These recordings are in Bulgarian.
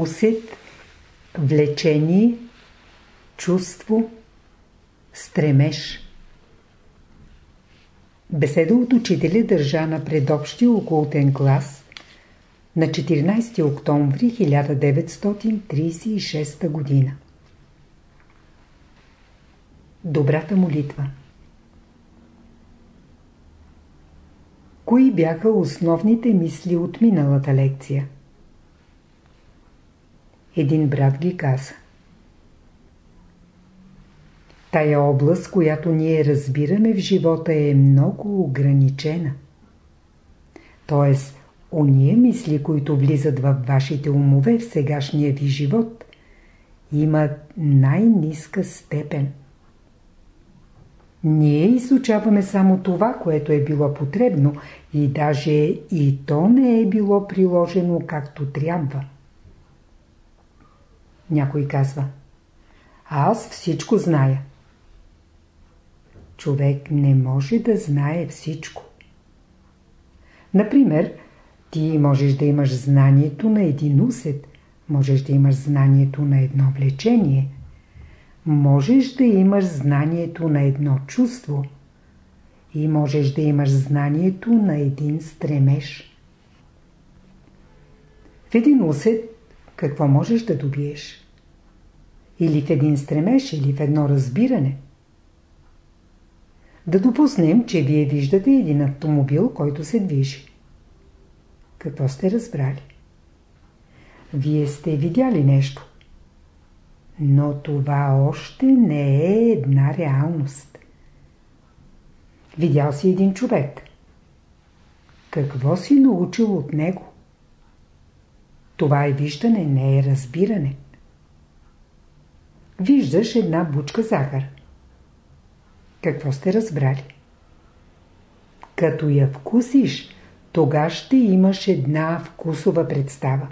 усет, влечение, чувство, стремеж. Беседа от учителя държа на предобщия окултен клас на 14 октомври 1936 година. Добрата молитва Кои бяха основните мисли от миналата лекция? Един брат ги каза. Тая област, която ние разбираме в живота е много ограничена. Тоест, ония мисли, които влизат във вашите умове в сегашния ви живот, имат най-низка степен. Ние изучаваме само това, което е било потребно и даже и то не е било приложено както трябва. Някой казва Аз всичко зная. Човек не може да знае всичко. Например, ти можеш да имаш знанието на един усет, можеш да имаш знанието на едно влечение, можеш да имаш знанието на едно чувство и можеш да имаш знанието на един стремеж. В един усет какво можеш да добиеш? Или в един стремеж, или в едно разбиране. Да допуснем, че вие виждате един автомобил, който се движи. Какво сте разбрали? Вие сте видяли нещо. Но това още не е една реалност. Видял си един човек. Какво си научил от него? Това е виждане, не е разбиране. Виждаш една бучка захар. Какво сте разбрали? Като я вкусиш, тога ще имаш една вкусова представа.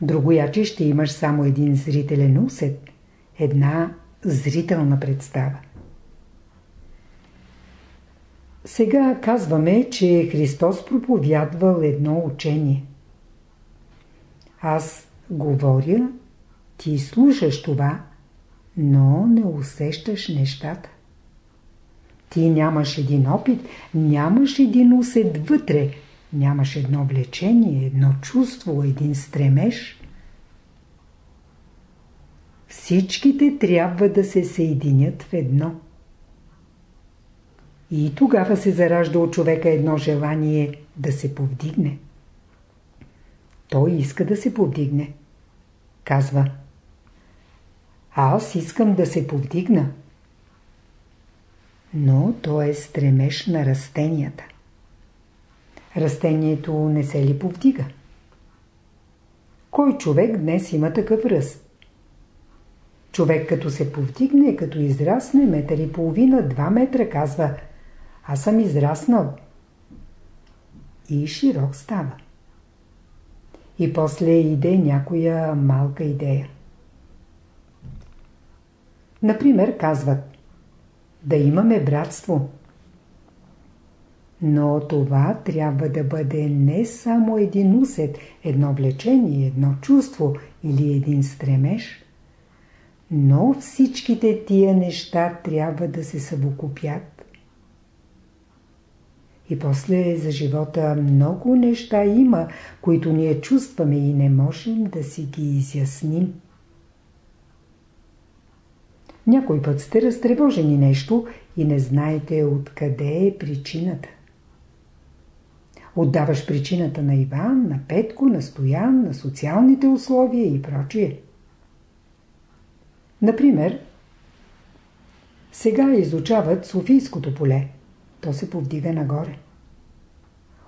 Другояче ще имаш само един зрителен усет, една зрителна представа. Сега казваме, че Христос проповядвал едно учение. Аз говоря, ти слушаш това, но не усещаш нещата. Ти нямаш един опит, нямаш един усет вътре, нямаш едно влечение, едно чувство, един стремеж. Всичките трябва да се съединят в едно. И тогава се заражда от човека едно желание да се повдигне. Той иска да се повдигне. Казва Аз искам да се повдигна. Но то е стремеж на растенията. Растението не се ли повдига? Кой човек днес има такъв ръст? Човек като се повдигне, като израсне метър и половина, два метра, казва Аз съм израснал. И широк става. И после иде някоя малка идея. Например, казват да имаме братство. Но това трябва да бъде не само един усет, едно влечение, едно чувство или един стремеж, но всичките тия неща трябва да се съвокупят. И после за живота много неща има, които ние чувстваме и не можем да си ги изясним. Някой път сте разтревожени нещо и не знаете откъде е причината. Отдаваш причината на Иван, на Петко, на Стоян, на социалните условия и прочие. Например, сега изучават Софийското поле. То се повдига нагоре.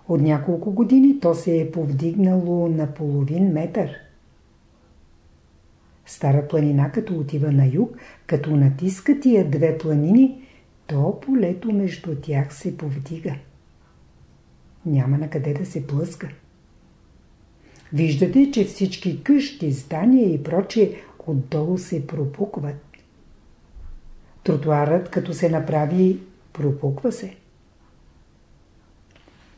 От няколко години то се е повдигнало на половин метър. Стара планина, като отива на юг, като натиска тия две планини, то полето между тях се повдига. Няма на къде да се плъска. Виждате, че всички къщи, здания и прочие отдолу се пропукват. Тротуарът, като се направи, пропуква се.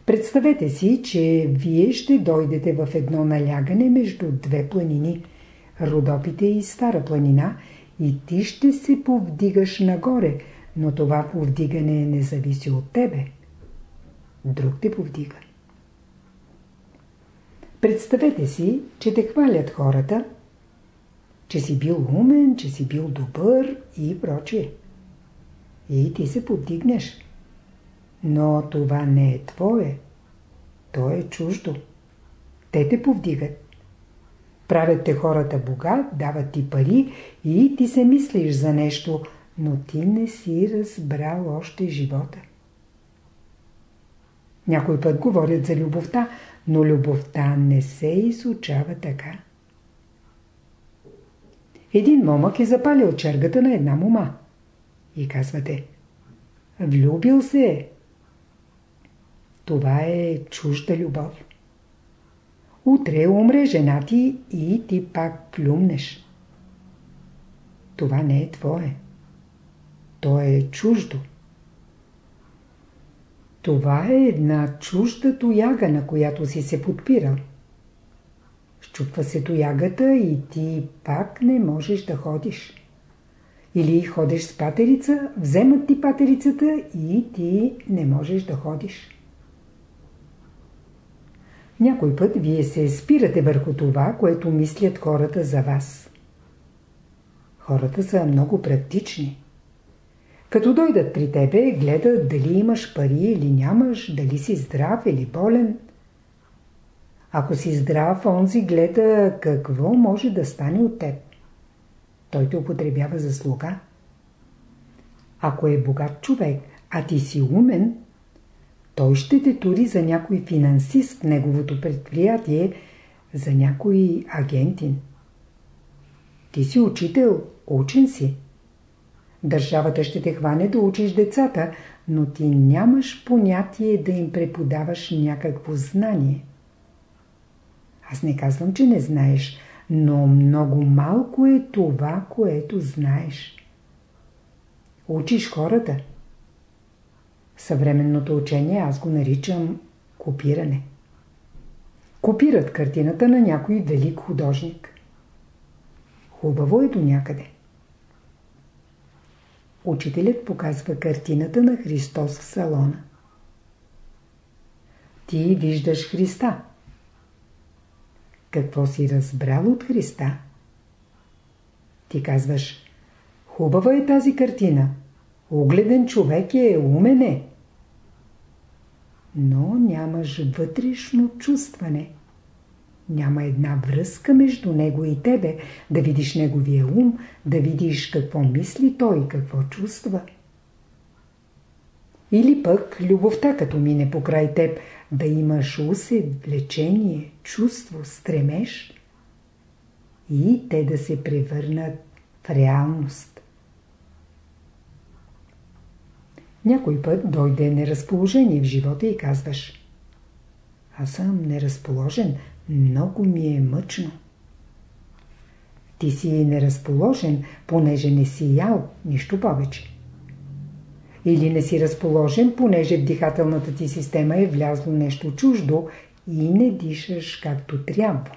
Представете си, че вие ще дойдете в едно налягане между две планини – Родопите и Стара планина и ти ще се повдигаш нагоре, но това повдигане не зависи от тебе. Друг те повдига. Представете си, че те хвалят хората, че си бил умен, че си бил добър и прочие. И ти се повдигнеш. Но това не е твое. То е чуждо. Те те повдигат. Правят те хората богат, дават ти пари и ти се мислиш за нещо, но ти не си разбрал още живота. Някой път говорят за любовта, но любовта не се изучава така. Един момък е запалил чергата на една мома. И казвате, влюбил се е. Това е чужда любов. Утре умре жена ти и ти пак плюмнеш. Това не е твое. То е чуждо. Това е една чужда тояга, на която си се подпирал. Щупва се тоягата и ти пак не можеш да ходиш. Или ходиш с патерица, вземат ти патерицата и ти не можеш да ходиш. Някой път вие се спирате върху това, което мислят хората за вас. Хората са много практични. Като дойдат при тебе, гледат дали имаш пари или нямаш, дали си здрав или болен. Ако си здрав, онзи гледа какво може да стане от теб. Той те употребява за слуга. Ако е богат човек, а ти си умен, той ще те тури за някой финансист в неговото предприятие, за някой агентин. Ти си учител, учен си. Държавата ще те хване да учиш децата, но ти нямаш понятие да им преподаваш някакво знание. Аз не казвам, че не знаеш, но много малко е това, което знаеш. Учиш хората. Съвременното учение аз го наричам копиране. Копират картината на някой велик художник. Хубаво е до някъде. Учителят показва картината на Христос в салона. Ти виждаш Христа. Какво си разбрал от Христа? Ти казваш, хубава е тази картина. Огледен човек е, умен е. Но нямаш вътрешно чувстване. Няма една връзка между него и тебе, да видиш неговия ум, да видиш какво мисли той, какво чувства. Или пък любовта, като мине покрай теб, да имаш усет, влечение, чувство, стремеж и те да се превърнат в реалност. Някой път дойде неразположение в живота и казваш Аз съм неразположен, много ми е мъчно. Ти си неразположен, понеже не си ял, нищо повече. Или не си разположен, понеже в дихателната ти система е влязло нещо чуждо и не дишаш както трябва.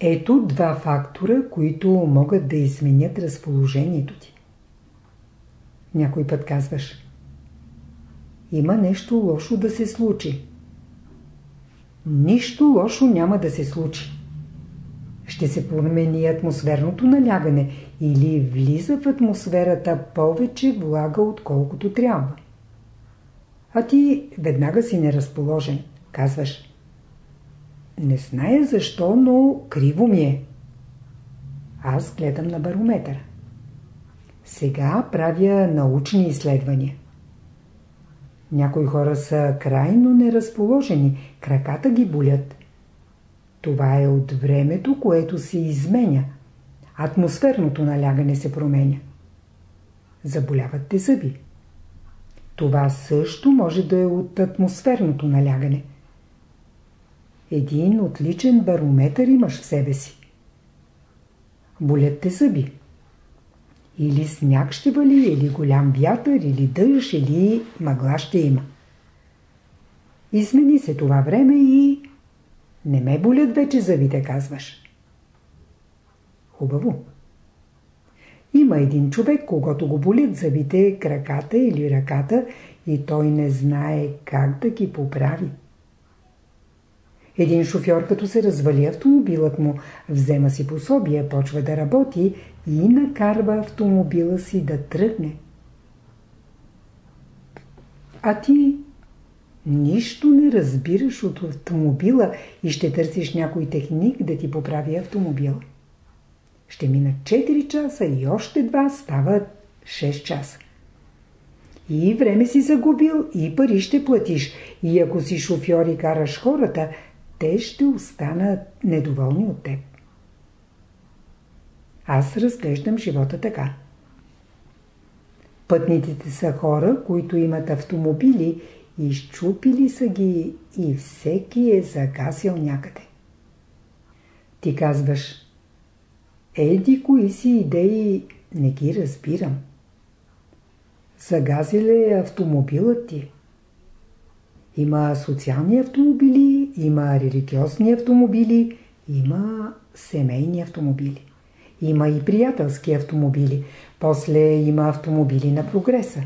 Ето два фактора, които могат да изменят разположението ти. Някой път казваш Има нещо лошо да се случи. Нищо лошо няма да се случи. Ще се промени атмосферното налягане или влиза в атмосферата повече влага отколкото трябва. А ти веднага си неразположен. Казваш Не зная защо, но криво ми е. Аз гледам на барометъра. Сега правя научни изследвания. Някои хора са крайно неразположени, краката ги болят. Това е от времето, което се изменя. Атмосферното налягане се променя. Заболяват те зъби. Това също може да е от атмосферното налягане. Един отличен барометър имаш в себе си. Болят те зъби. Или сняг ще вали, или голям вятър, или дъжд, или мъгла ще има. Измени се това време и... Не ме болят вече зъбите, казваш. Хубаво. Има един човек, когато го болят зъбите, краката или ръката и той не знае как да ги поправи. Един шофьор, като се развали автомобилът му, взема си пособие, почва да работи и накарва автомобила си да тръгне. А ти нищо не разбираш от автомобила и ще търсиш някой техник да ти поправи автомобил. Ще минат 4 часа и още 2 стават 6 часа. И време си загубил, и пари ще платиш. И ако си шофьор и караш хората, те ще останат недоволни от теб. Аз разглеждам живота така. Пътниците са хора, които имат автомобили, изчупили са ги и всеки е загасил някъде. Ти казваш, еди кои си идеи не ги разбирам. Загази ли автомобилът ти? Има социални автомобили, има религиозни автомобили, има семейни автомобили. Има и приятелски автомобили. После има автомобили на прогреса.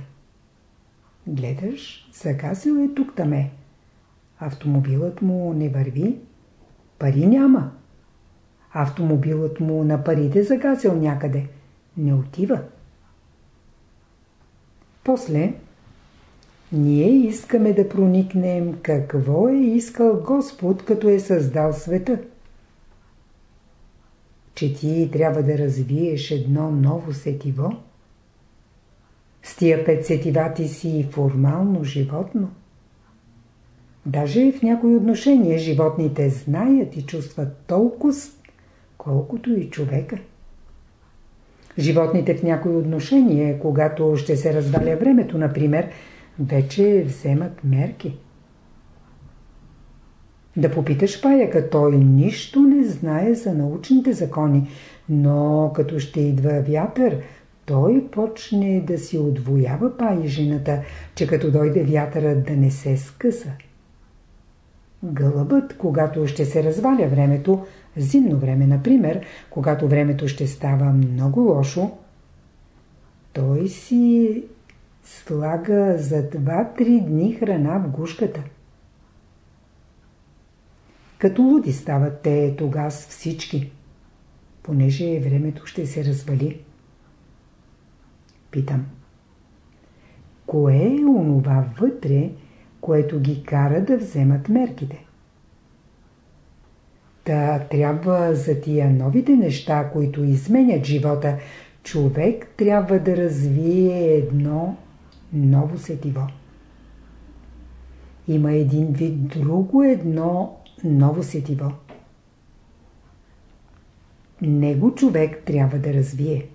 Гледаш, загасил е тук таме. Автомобилът му не върви. Пари няма. Автомобилът му на парите загасил някъде. Не отива. После ние искаме да проникнем какво е искал Господ, като е създал света. Че ти трябва да развиеш едно ново сетиво. С тия пет сетива ти си формално животно. Даже в някои отношения животните знаят и чувстват толкова, колкото и човека. Животните в някои отношения, когато ще се разваля времето, например, вече вземат мерки. Да попиташ паяка, той нищо не знае за научните закони, но като ще идва вятър, той почне да си отвоява паежината, че като дойде вятърът да не се скъса. Гълъбът, когато ще се разваля времето, зимно време, например, когато времето ще става много лошо, той си слага за 2-3 дни храна в гушката. Като луди стават те тогава всички, понеже времето ще се развали. Питам. Кое е онова вътре, което ги кара да вземат мерките? Та трябва за тия новите неща, които изменят живота, човек трябва да развие едно ново сетиво. Има един вид друго едно ново сетиво. Него човек трябва да развие.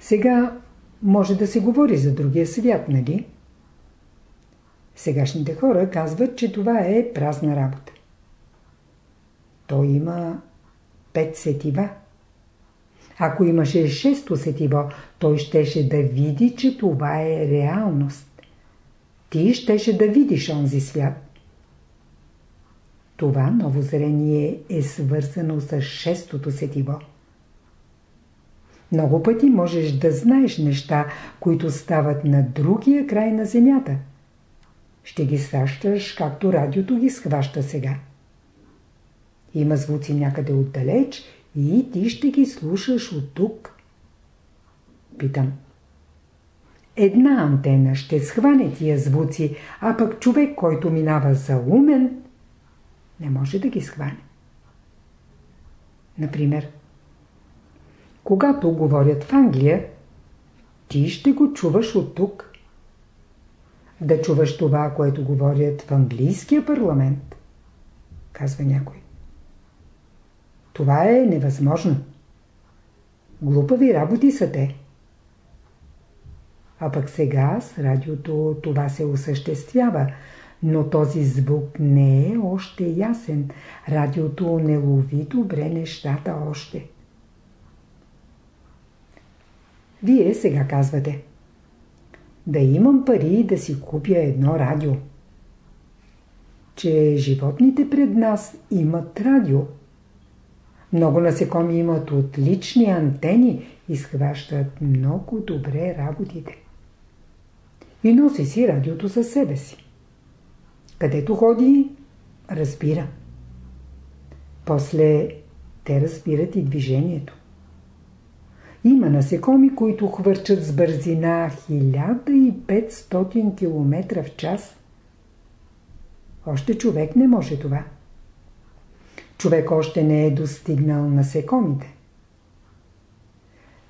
Сега може да се говори за другия свят, нали? Сегашните хора казват, че това е празна работа. Той има пет сетива. Ако имаше шесто сетиво, той щеше да види, че това е реалност. Ти щеше да видиш онзи свят. Това ново зрение е свързано с шестото сетиво. Много пъти можеш да знаеш неща, които стават на другия край на земята. Ще ги сващаш, както радиото ги схваща сега. Има звуци някъде отдалеч и ти ще ги слушаш от тук. Питам. Една антена ще схване тия звуци, а пък човек, който минава за умен, не може да ги схване. Например, когато говорят в Англия, ти ще го чуваш от тук. Да чуваш това, което говорят в английския парламент, казва някой. Това е невъзможно. Глупави работи са те. А пък сега с радиото това се осъществява, но този звук не е още ясен. Радиото не лови добре нещата още. Вие сега казвате. Да имам пари да си купя едно радио. че животните пред нас имат радио. Много насекоми имат отлични антени и схващат много добре работите. И носи си радиото със себе си. Където ходи, разбира. После те разбират и движението. Има насекоми, които хвърчат с бързина 1500 км в час. Още човек не може това. Човек още не е достигнал насекомите.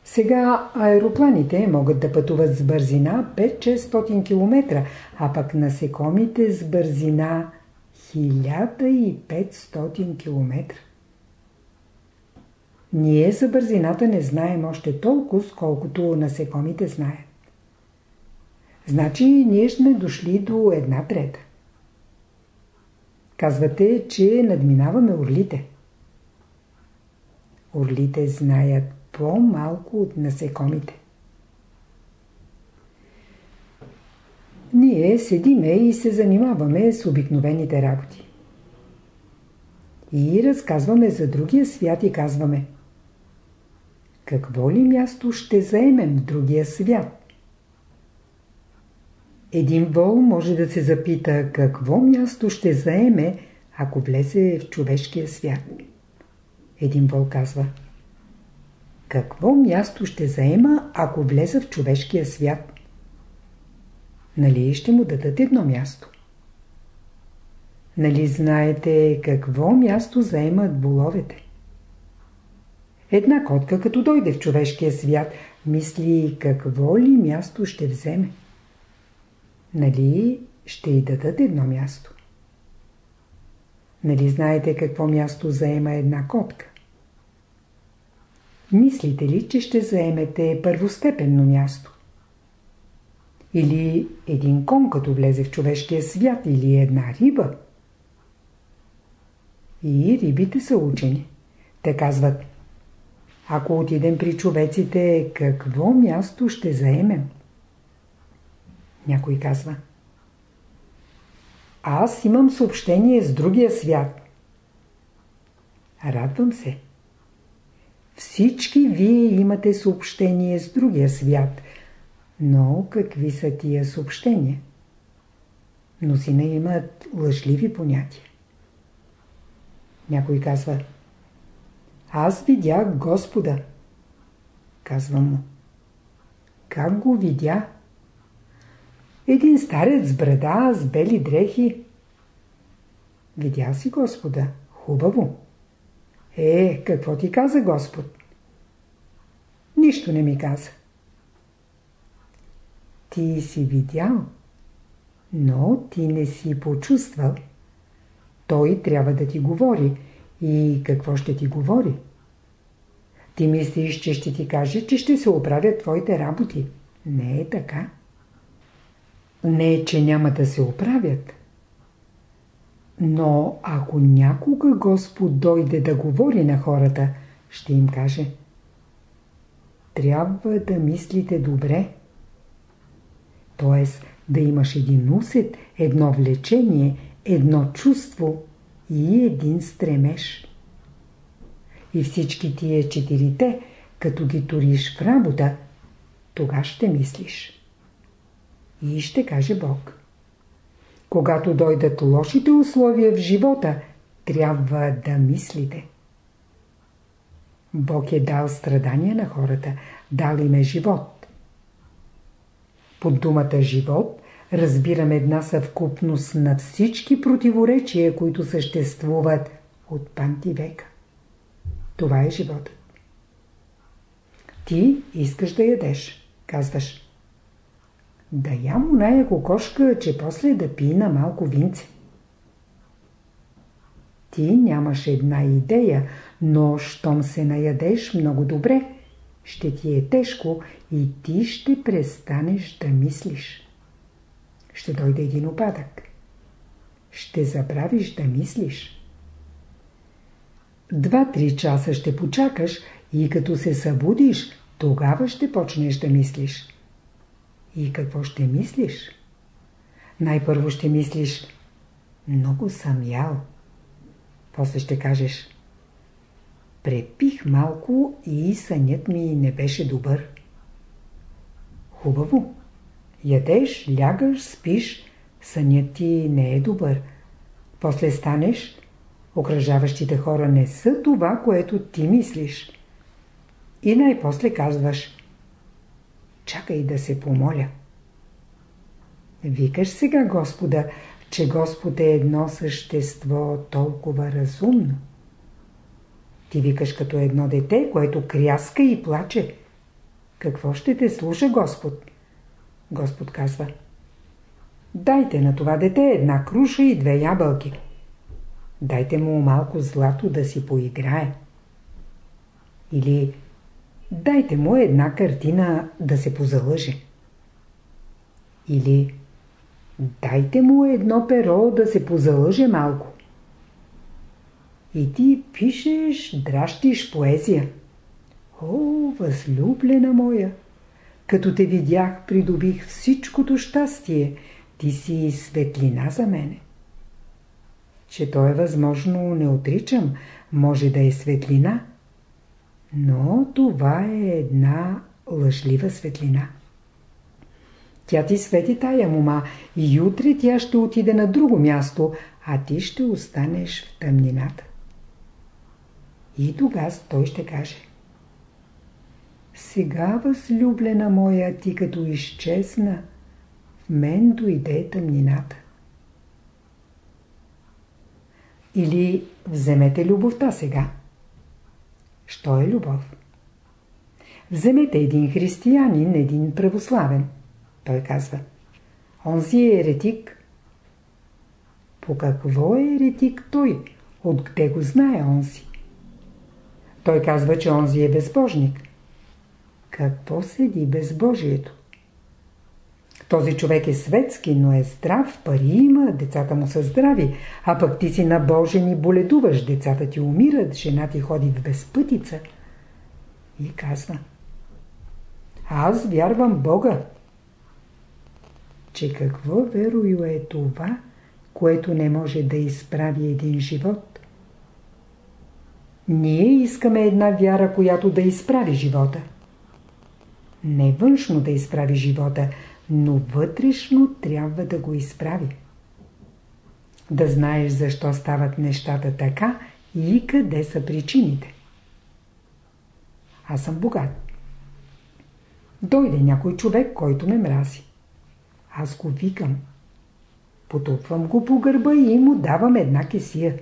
Сега аеропланите могат да пътуват с бързина 5-600 км, а пък насекомите с бързина 1500 км. Ние за бързината не знаем още толкова, колкото насекомите знаят. Значи ние сме дошли до една трета. Казвате, че надминаваме орлите. Орлите знаят по-малко от насекомите. Ние седиме и се занимаваме с обикновените работи. И разказваме за другия свят и казваме – какво ли място ще заемем в другия свят? Един вол може да се запита какво място ще заеме, ако влезе в човешкия свят. Един вол казва Какво място ще заема, ако влезе в човешкия свят? Нали ще му дадат едно място? Нали знаете какво място заемат воловете? Една котка, като дойде в човешкия свят, мисли какво ли място ще вземе. Нали ще й дадат едно място? Нали знаете какво място заема една котка? Мислите ли, че ще заемете първостепенно място? Или един кон, като влезе в човешкия свят, или една риба? И рибите са учени. Те казват – ако отидем при човеците, какво място ще заемем? Някой казва. Аз имам съобщение с другия свят. Радвам се. Всички вие имате съобщение с другия свят. Но какви са тия съобщения? Мнозина имат лъжливи понятия. Някой казва – аз видях Господа. Казвам му. Как го видя? Един старец с брада, с бели дрехи. Видя си Господа. Хубаво. Е, какво ти каза Господ? Нищо не ми каза. Ти си видял, но ти не си почувствал. Той трябва да ти говори. И какво ще ти говори? Ти мислиш, че ще ти каже, че ще се оправят твоите работи. Не е така. Не е, че няма да се оправят. Но ако някога Господ дойде да говори на хората, ще им каже Трябва да мислите добре. Тоест да имаш един усет, едно влечение, едно чувство и един стремеж. И всички тия четирите, като ги туриш в работа, тога ще мислиш. И ще каже Бог. Когато дойдат лошите условия в живота, трябва да мислите. Бог е дал страдания на хората, дал им е живот. Под думата живот разбирам една съвкупност на всички противоречия, които съществуват от панти века. Това е животът. Ти искаш да ядеш. Казваш. Да ям оная кокошка, че после да пи на малко винце. Ти нямаш една идея, но щом се наядеш много добре, ще ти е тежко и ти ще престанеш да мислиш. Ще дойде един опадък. Ще забравиш да мислиш. Два-три часа ще почакаш и като се събудиш, тогава ще почнеш да мислиш. И какво ще мислиш? Най-първо ще мислиш Много съм ял. После ще кажеш Препих малко и сънят ми не беше добър. Хубаво. Ядеш, лягаш, спиш, сънят ти не е добър. После станеш, окръжаващите хора не са това, което ти мислиш. И най-после казваш Чакай да се помоля. Викаш сега Господа, че Господ е едно същество толкова разумно. Ти викаш като едно дете, което кряска и плаче. Какво ще те слуша Господ? Господ казва Дайте на това дете една круша и две ябълки. Дайте му малко злато да си поиграе. Или дайте му една картина да се позалъже. Или дайте му едно перо да се позалъже малко. И ти пишеш, дращиш поезия. О, възлюблена моя! Като те видях, придобих всичкото щастие. Ти си светлина за мене. Че то е възможно, не отричам. Може да е светлина. Но това е една лъжлива светлина. Тя ти свети тая мума и утре тя ще отиде на друго място, а ти ще останеш в тъмнината. И тогава той ще каже Сега, възлюблена моя, ти като изчезна, в мен дойде тъмнината. Или вземете любовта сега. Що е любов? Вземете един християнин, един православен. Той казва, онзи е еретик. По какво е еретик той? Откъде го знае онзи? Той казва, че онзи е безбожник. Какво седи безбожието? Този човек е светски, но е здрав, пари има, децата му са здрави, а пък ти си набожен и боледуваш, децата ти умират, жена ти ходи в безпътица. И казва, аз вярвам Бога. Че какво верою е това, което не може да изправи един живот? Ние искаме една вяра, която да изправи живота. Не външно да изправи живота, но вътрешно трябва да го изправи. Да знаеш защо стават нещата така и къде са причините. Аз съм богат. Дойде някой човек, който ме мрази. Аз го викам. Потупвам го по гърба и му давам една кесия.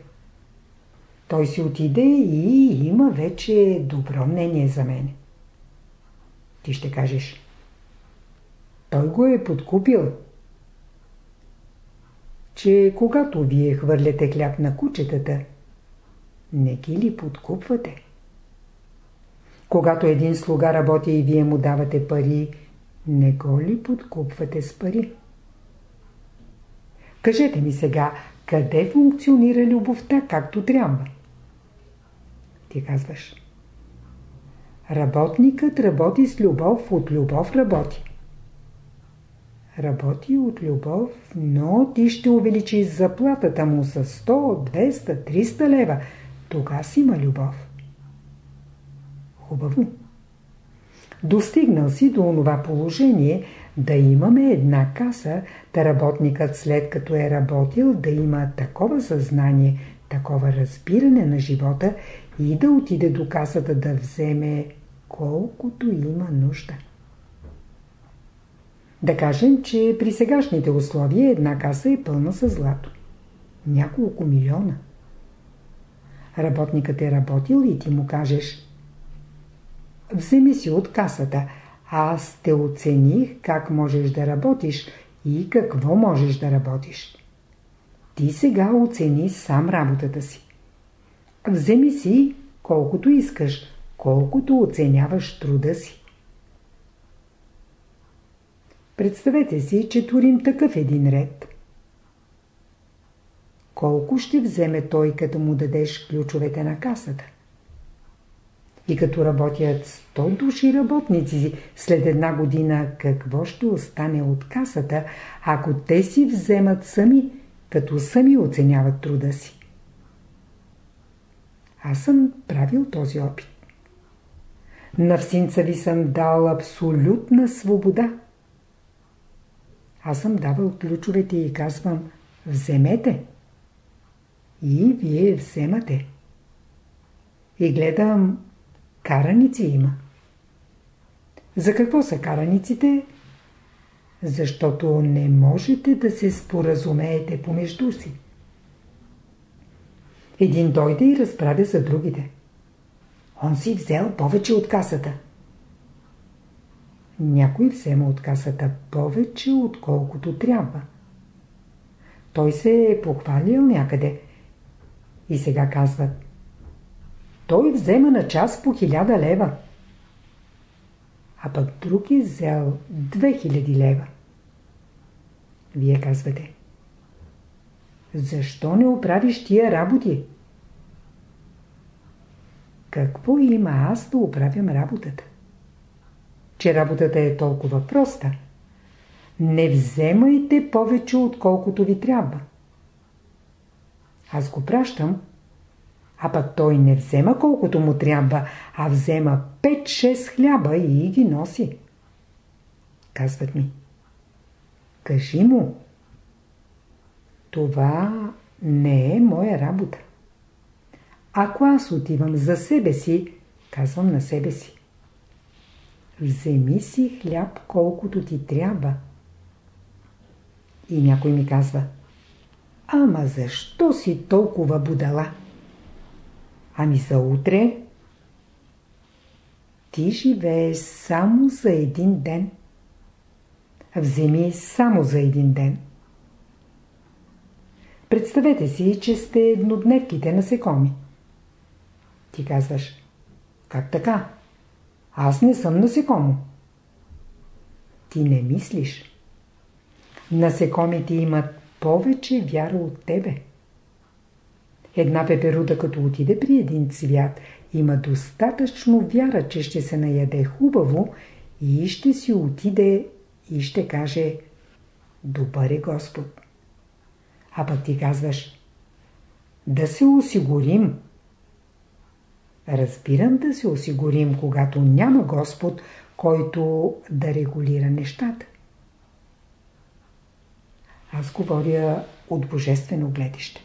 Той си отиде и има вече добро мнение за мен. Ти ще кажеш. Той го е подкупил. Че когато вие хвърляте хляб на кучетата, не ги ли подкупвате? Когато един слуга работи и вие му давате пари, не го ли подкупвате с пари? Кажете ми сега, къде функционира любовта както трябва? Ти казваш. Работникът работи с любов, от любов работи. Работи от любов, но ти ще увеличиш заплатата му с 100, 200, 300 лева. Тога си има любов. Хубаво. Достигнал си до това положение да имаме една каса, да работникът след като е работил да има такова съзнание, такова разбиране на живота и да отиде до касата да вземе колкото има нужда. Да кажем, че при сегашните условия една каса е пълна с злато. Няколко милиона. Работникът е работил и ти му кажеш Вземи си от касата. Аз те оцених как можеш да работиш и какво можеш да работиш. Ти сега оцени сам работата си. Вземи си колкото искаш, колкото оценяваш труда си. Представете си, че турим такъв един ред. Колко ще вземе той, като му дадеш ключовете на касата? И като работят 100 души работници, след една година какво ще остане от касата, ако те си вземат сами като сами оценяват труда си. Аз съм правил този опит. На всинца ви съм дал абсолютна свобода. Аз съм давал ключовете и казвам, вземете. И вие вземате. И гледам, караници има. За какво са караниците? Защото не можете да се споразумеете помежду си. Един дойде и разправя за другите. Он си взел повече от касата. Някой взема от касата повече, отколкото трябва. Той се е похвалил някъде. И сега казват. Той взема на час по хиляда лева. А пък друг е взел 2000 лева. Вие казвате. Защо не оправиш тия работи? Какво има аз да оправям работата? Че работата е толкова проста. Не вземайте повече, отколкото ви трябва. Аз го пращам, а пък той не взема колкото му трябва, а взема 5-6 хляба и ги носи. Казват ми. Кажи му. Това не е моя работа. Ако аз отивам за себе си, казвам на себе си. Вземи си хляб колкото ти трябва. И някой ми казва. Ама защо си толкова будала? Ами за утре? Ти живееш само за един ден. Вземи само за един ден. Представете си, че сте еднодневките насекоми. Ти казваш, как така? Аз не съм насекомо. Ти не мислиш. Насекомите имат повече вяра от тебе. Една пеперуда, като отиде при един цвят, има достатъчно вяра, че ще се наяде хубаво и ще си отиде и ще каже Добър е Господ. А пък ти казваш Да се осигурим. Разбирам да се осигурим, когато няма Господ, който да регулира нещата. Аз говоря от божествено гледище.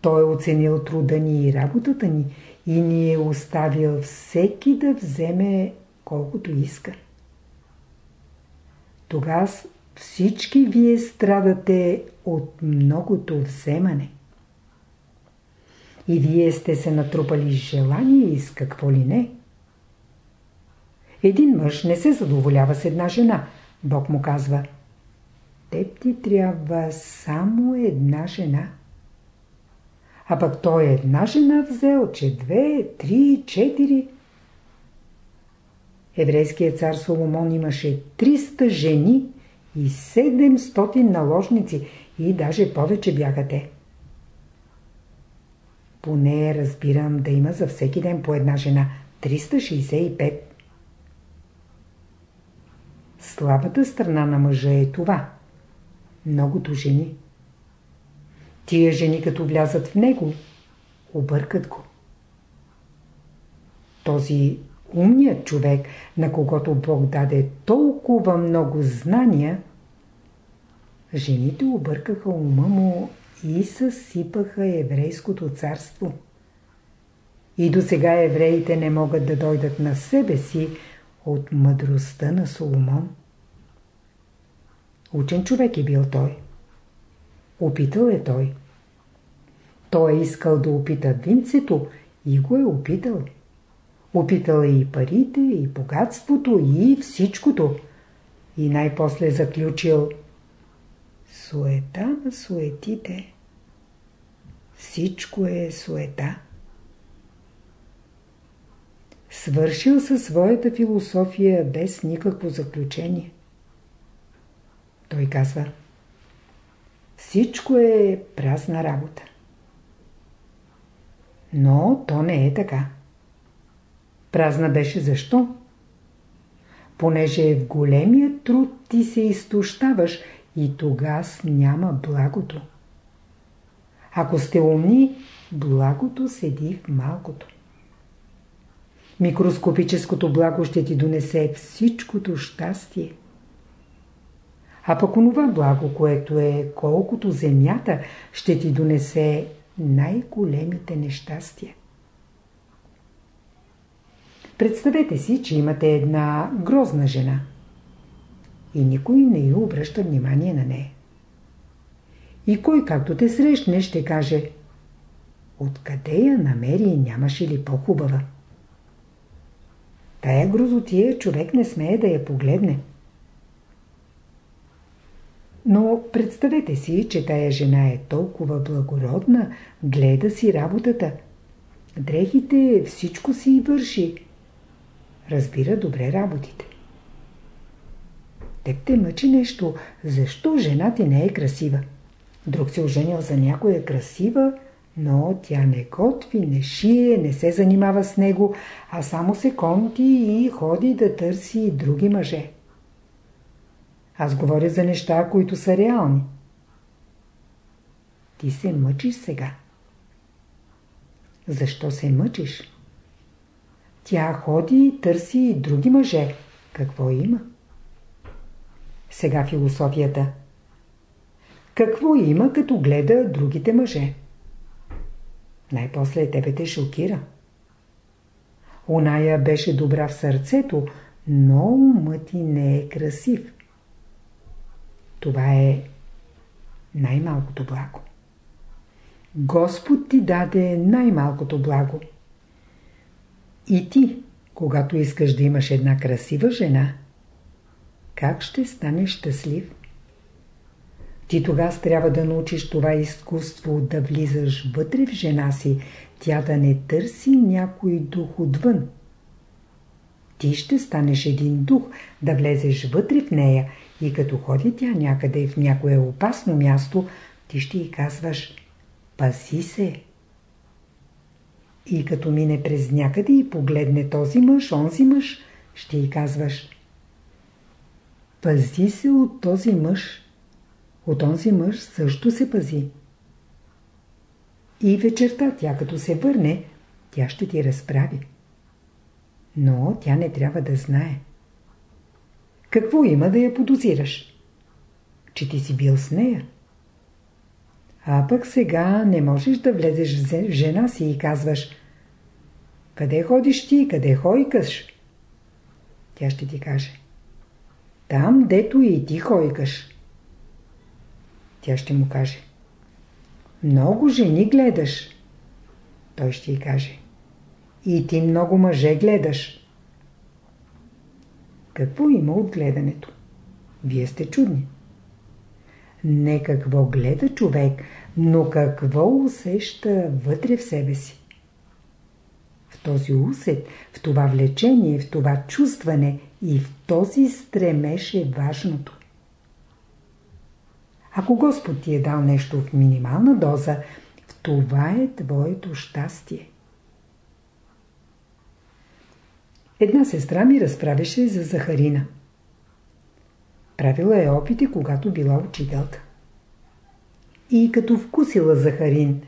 Той е оценил труда ни и работата ни и ни е оставил всеки да вземе колкото иска. Тогава всички вие страдате от многото вземане. И вие сте се натрупали с желание и с какво ли не. Един мъж не се задоволява с една жена. Бог му казва Теб ти трябва само една жена. А пък той една жена взел, че две, три, четири. Еврейският цар Соломон имаше 300 жени и 700 наложници и даже повече бяха те. Поне разбирам да има за всеки ден по една жена. 365. Слабата страна на мъжа е това. Многото жени. Тия жени като влязат в него, объркат го. Този умният човек, на когото Бог даде толкова много знания, жените объркаха ума му и съсипаха еврейското царство. И до сега евреите не могат да дойдат на себе си от мъдростта на Соломон. Учен човек е бил той. Опитал е той. Той е искал да опита винцето и го е опитал. Опитал е и парите, и богатството, и всичкото. И най-после заключил Суета на суетите. Всичко е суета. Свършил със своята философия без никакво заключение. Той казва Всичко е празна работа. Но то не е така. Празна беше защо? Понеже в големия труд ти се изтощаваш и тогас няма благото. Ако сте умни, благото седи в малкото. Микроскопическото благо ще ти донесе всичкото щастие. А пък онова благо, което е колкото земята, ще ти донесе най-големите нещастия. Представете си, че имате една грозна жена и никой не й обръща внимание на нея. И кой както те срещне ще каже Откъде я намери и нямаше ли по-хубава? Тая грозотия човек не смее да я погледне. Но представете си, че тая жена е толкова благородна, гледа си работата. Дрехите, всичко си и върши. Разбира добре работите. Теб те мъчи нещо, защо жена ти не е красива. Друг се оженил за някоя красива, но тя не готви, не шие, не се занимава с него, а само се конти и ходи да търси други мъже. Аз говоря за неща, които са реални. Ти се мъчиш сега. Защо се мъчиш? Тя ходи и търси други мъже. Какво има? Сега философията. Какво има, като гледа другите мъже? Най-после тебе те шокира. Оная беше добра в сърцето, но умът ти не е красив. Това е най-малкото благо. Господ ти даде най-малкото благо. И ти, когато искаш да имаш една красива жена, как ще станеш щастлив? Ти тогава трябва да научиш това изкуство да влизаш вътре в жена си, тя да не търси някой дух отвън. Ти ще станеш един дух, да влезеш вътре в нея и като ходи тя някъде в някое опасно място, ти ще й казваш «Паси се!» И като мине през някъде и погледне този мъж, онзи мъж, ще й казваш «Пази се от този мъж!» От онзи мъж също се пази. И вечерта тя като се върне, тя ще ти разправи. Но тя не трябва да знае. Какво има да я подозираш? Че ти си бил с нея. А пък сега не можеш да влезеш в жена си и казваш Къде ходиш ти, къде хойкаш? Тя ще ти каже Там, дето и ти хойкаш. Тя ще му каже Много жени гледаш. Той ще й каже И ти много мъже гледаш. Какво има от гледането? Вие сте чудни. Не какво гледа човек, но какво усеща вътре в себе си. В този усет, в това влечение, в това чувстване и в този стремеж е важното. Ако Господ ти е дал нещо в минимална доза, в това е твоето щастие. Една сестра ми разправяше за Захарина. Правила е опити, когато била учителка. И като вкусила Захарин,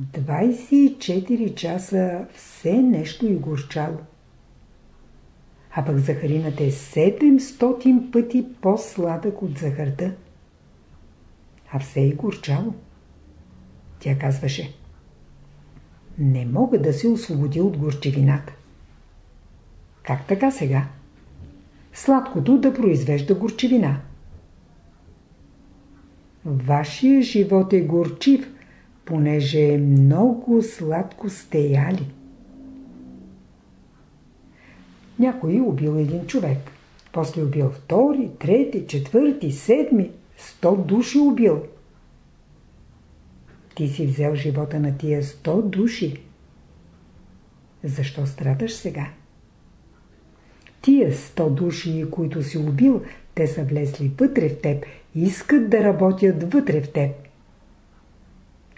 24 часа все нещо и горчало. А пък захаринът е 700 пъти по-сладък от захарта а все и горчало. Тя казваше Не мога да се освободя от горчевината. Как така сега? Сладкото да произвежда горчевина. Вашия живот е горчив, понеже много сладко сте яли. Някой убил един човек. После убил втори, трети, четвърти, седми. Сто души убил. Ти си взел живота на тия сто души. Защо страдаш сега? Тия сто души, които си убил, те са влезли вътре в теб, искат да работят вътре в теб.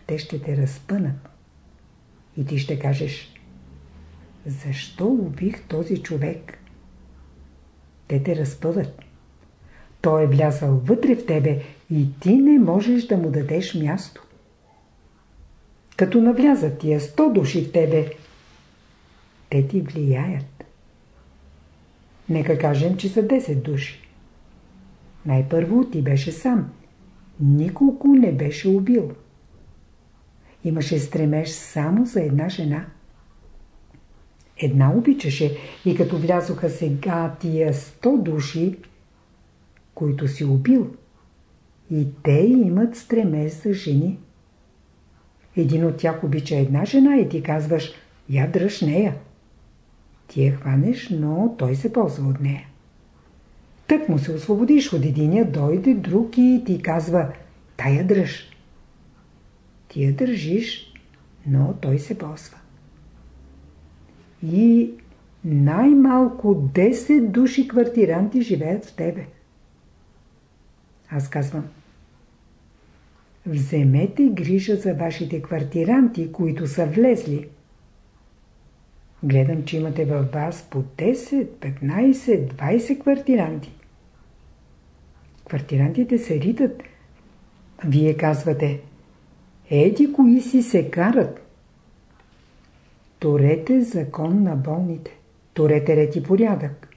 Те ще те разпънат. И ти ще кажеш, защо убих този човек? Те те разпъват. Той е влязъл вътре в тебе и ти не можеш да му дадеш място. Като навлязат тия 100 души в тебе, те ти влияят. Нека кажем, че са 10 души. Най-първо ти беше сам. Николко не беше убил. Имаше стремеж само за една жена. Една обичаше и като влязоха сега тия 100 души, които си убил, и те имат стремеж за жени. Един от тях обича една жена и ти казваш, я дръж нея. Ти я хванеш, но той се ползва от нея. Тък му се освободиш от единия, дойде друг и ти казва, тая дръж. Ти я държиш, но той се ползва. И най-малко 10 души квартиранти живеят в тебе. Аз казвам, вземете грижа за вашите квартиранти, които са влезли. Гледам, че имате във вас по 10, 15, 20 квартиранти. Квартирантите се ритат. Вие казвате, еди кои си се карат. Торете закон на болните. Торете ред и порядък.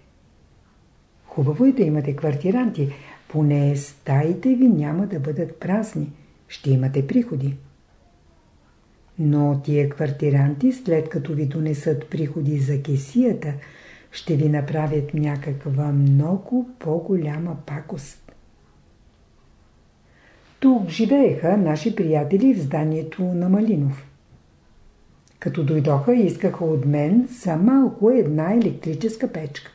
Хубаво е да имате квартиранти, поне стаите ви няма да бъдат празни. Ще имате приходи. Но тия квартиранти, след като ви донесат приходи за кесията, ще ви направят някаква много по-голяма пакост. Тук живееха наши приятели в зданието на Малинов. Като дойдоха, искаха от мен за малко една електрическа печка.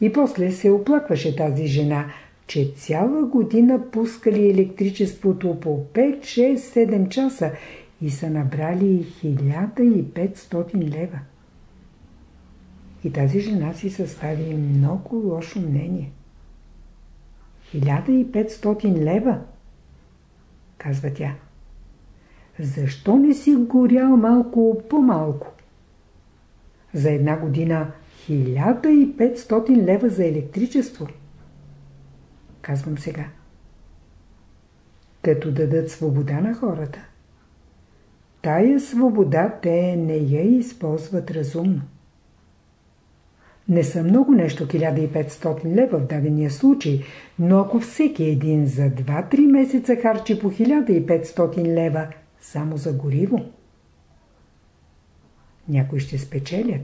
И после се оплакваше тази жена, че цяла година пускали електричеството по 5, 6, 7 часа и са набрали 1500 лева. И тази жена си състави много лошо мнение. 1500 лева, казва тя. Защо не си горял малко по-малко? За една година 1500 лева за електричество. Казвам сега. Като дадат свобода на хората, тая свобода те не я използват разумно. Не са много нещо 1500 лева в дадения случай, но ако всеки един за 2-3 месеца харчи по 1500 лева само за гориво, някои ще спечелят,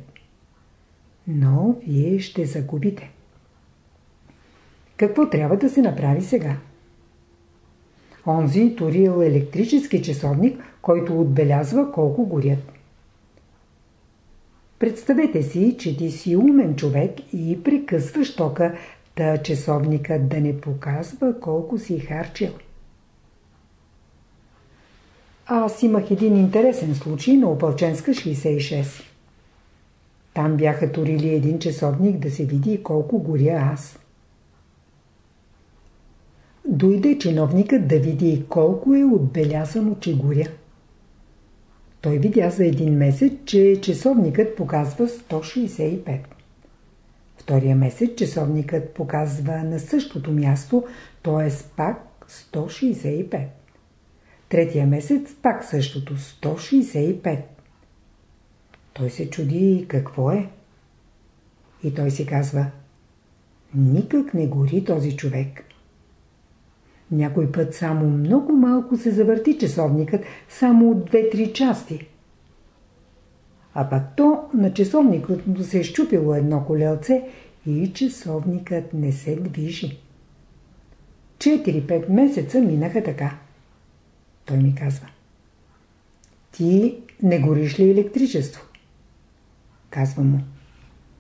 но вие ще загубите. Какво трябва да се направи сега? Онзи турил електрически часовник, който отбелязва колко горят. Представете си, че ти си умен човек и прекъсваш тока, та часовникът да не показва колко си харчил. Аз имах един интересен случай на Опалченска 66. Там бяха турили един часовник да се види колко горя аз. Дойде чиновникът да види колко е отбелязано, че горя. Той видя за един месец, че часовникът показва 165. Втория месец часовникът показва на същото място, т.е. пак 165. Третия месец пак същото 165. Той се чуди какво е. И той си казва Никак не гори този човек. Някой път само много малко се завърти часовникът, само от две-три части. А пак то на часовникът му се е щупило едно колелце и часовникът не се движи. Четири-пет месеца минаха така. Той ми казва. Ти не гориш ли електричество? Казва му.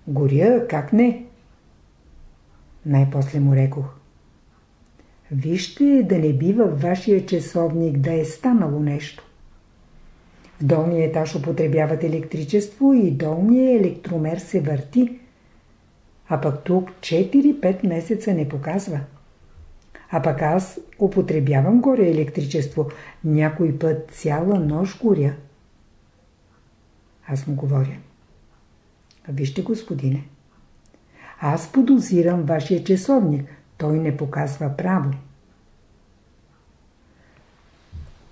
Горя, как не? Най-после му рекох. Вижте да не бива в вашия часовник да е станало нещо. В долния етаж употребяват електричество и долния електромер се върти, а пък тук 4-5 месеца не показва. А пък аз употребявам горе електричество. Някой път цяла нощ горя. Аз му говоря. Вижте, господине, аз подозирам вашия часовник. Той не показва право.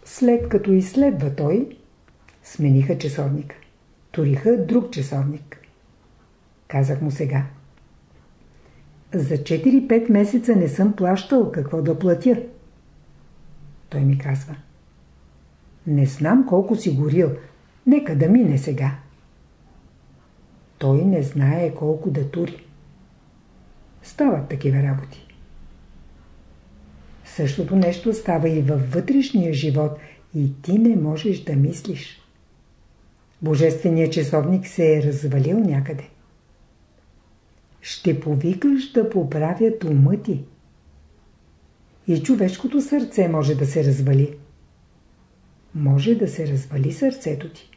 След като изследва той, смениха часовника. Ториха друг часовник. Казах му сега. За 4-5 месеца не съм плащал какво да платя. Той ми казва. Не знам колко си горил. Нека да мине сега. Той не знае колко да тури. Стават такива работи. Същото нещо става и във вътрешния живот и ти не можеш да мислиш. Божественият часовник се е развалил някъде. Ще повикаш да поправят ума ти. И човешкото сърце може да се развали. Може да се развали сърцето ти.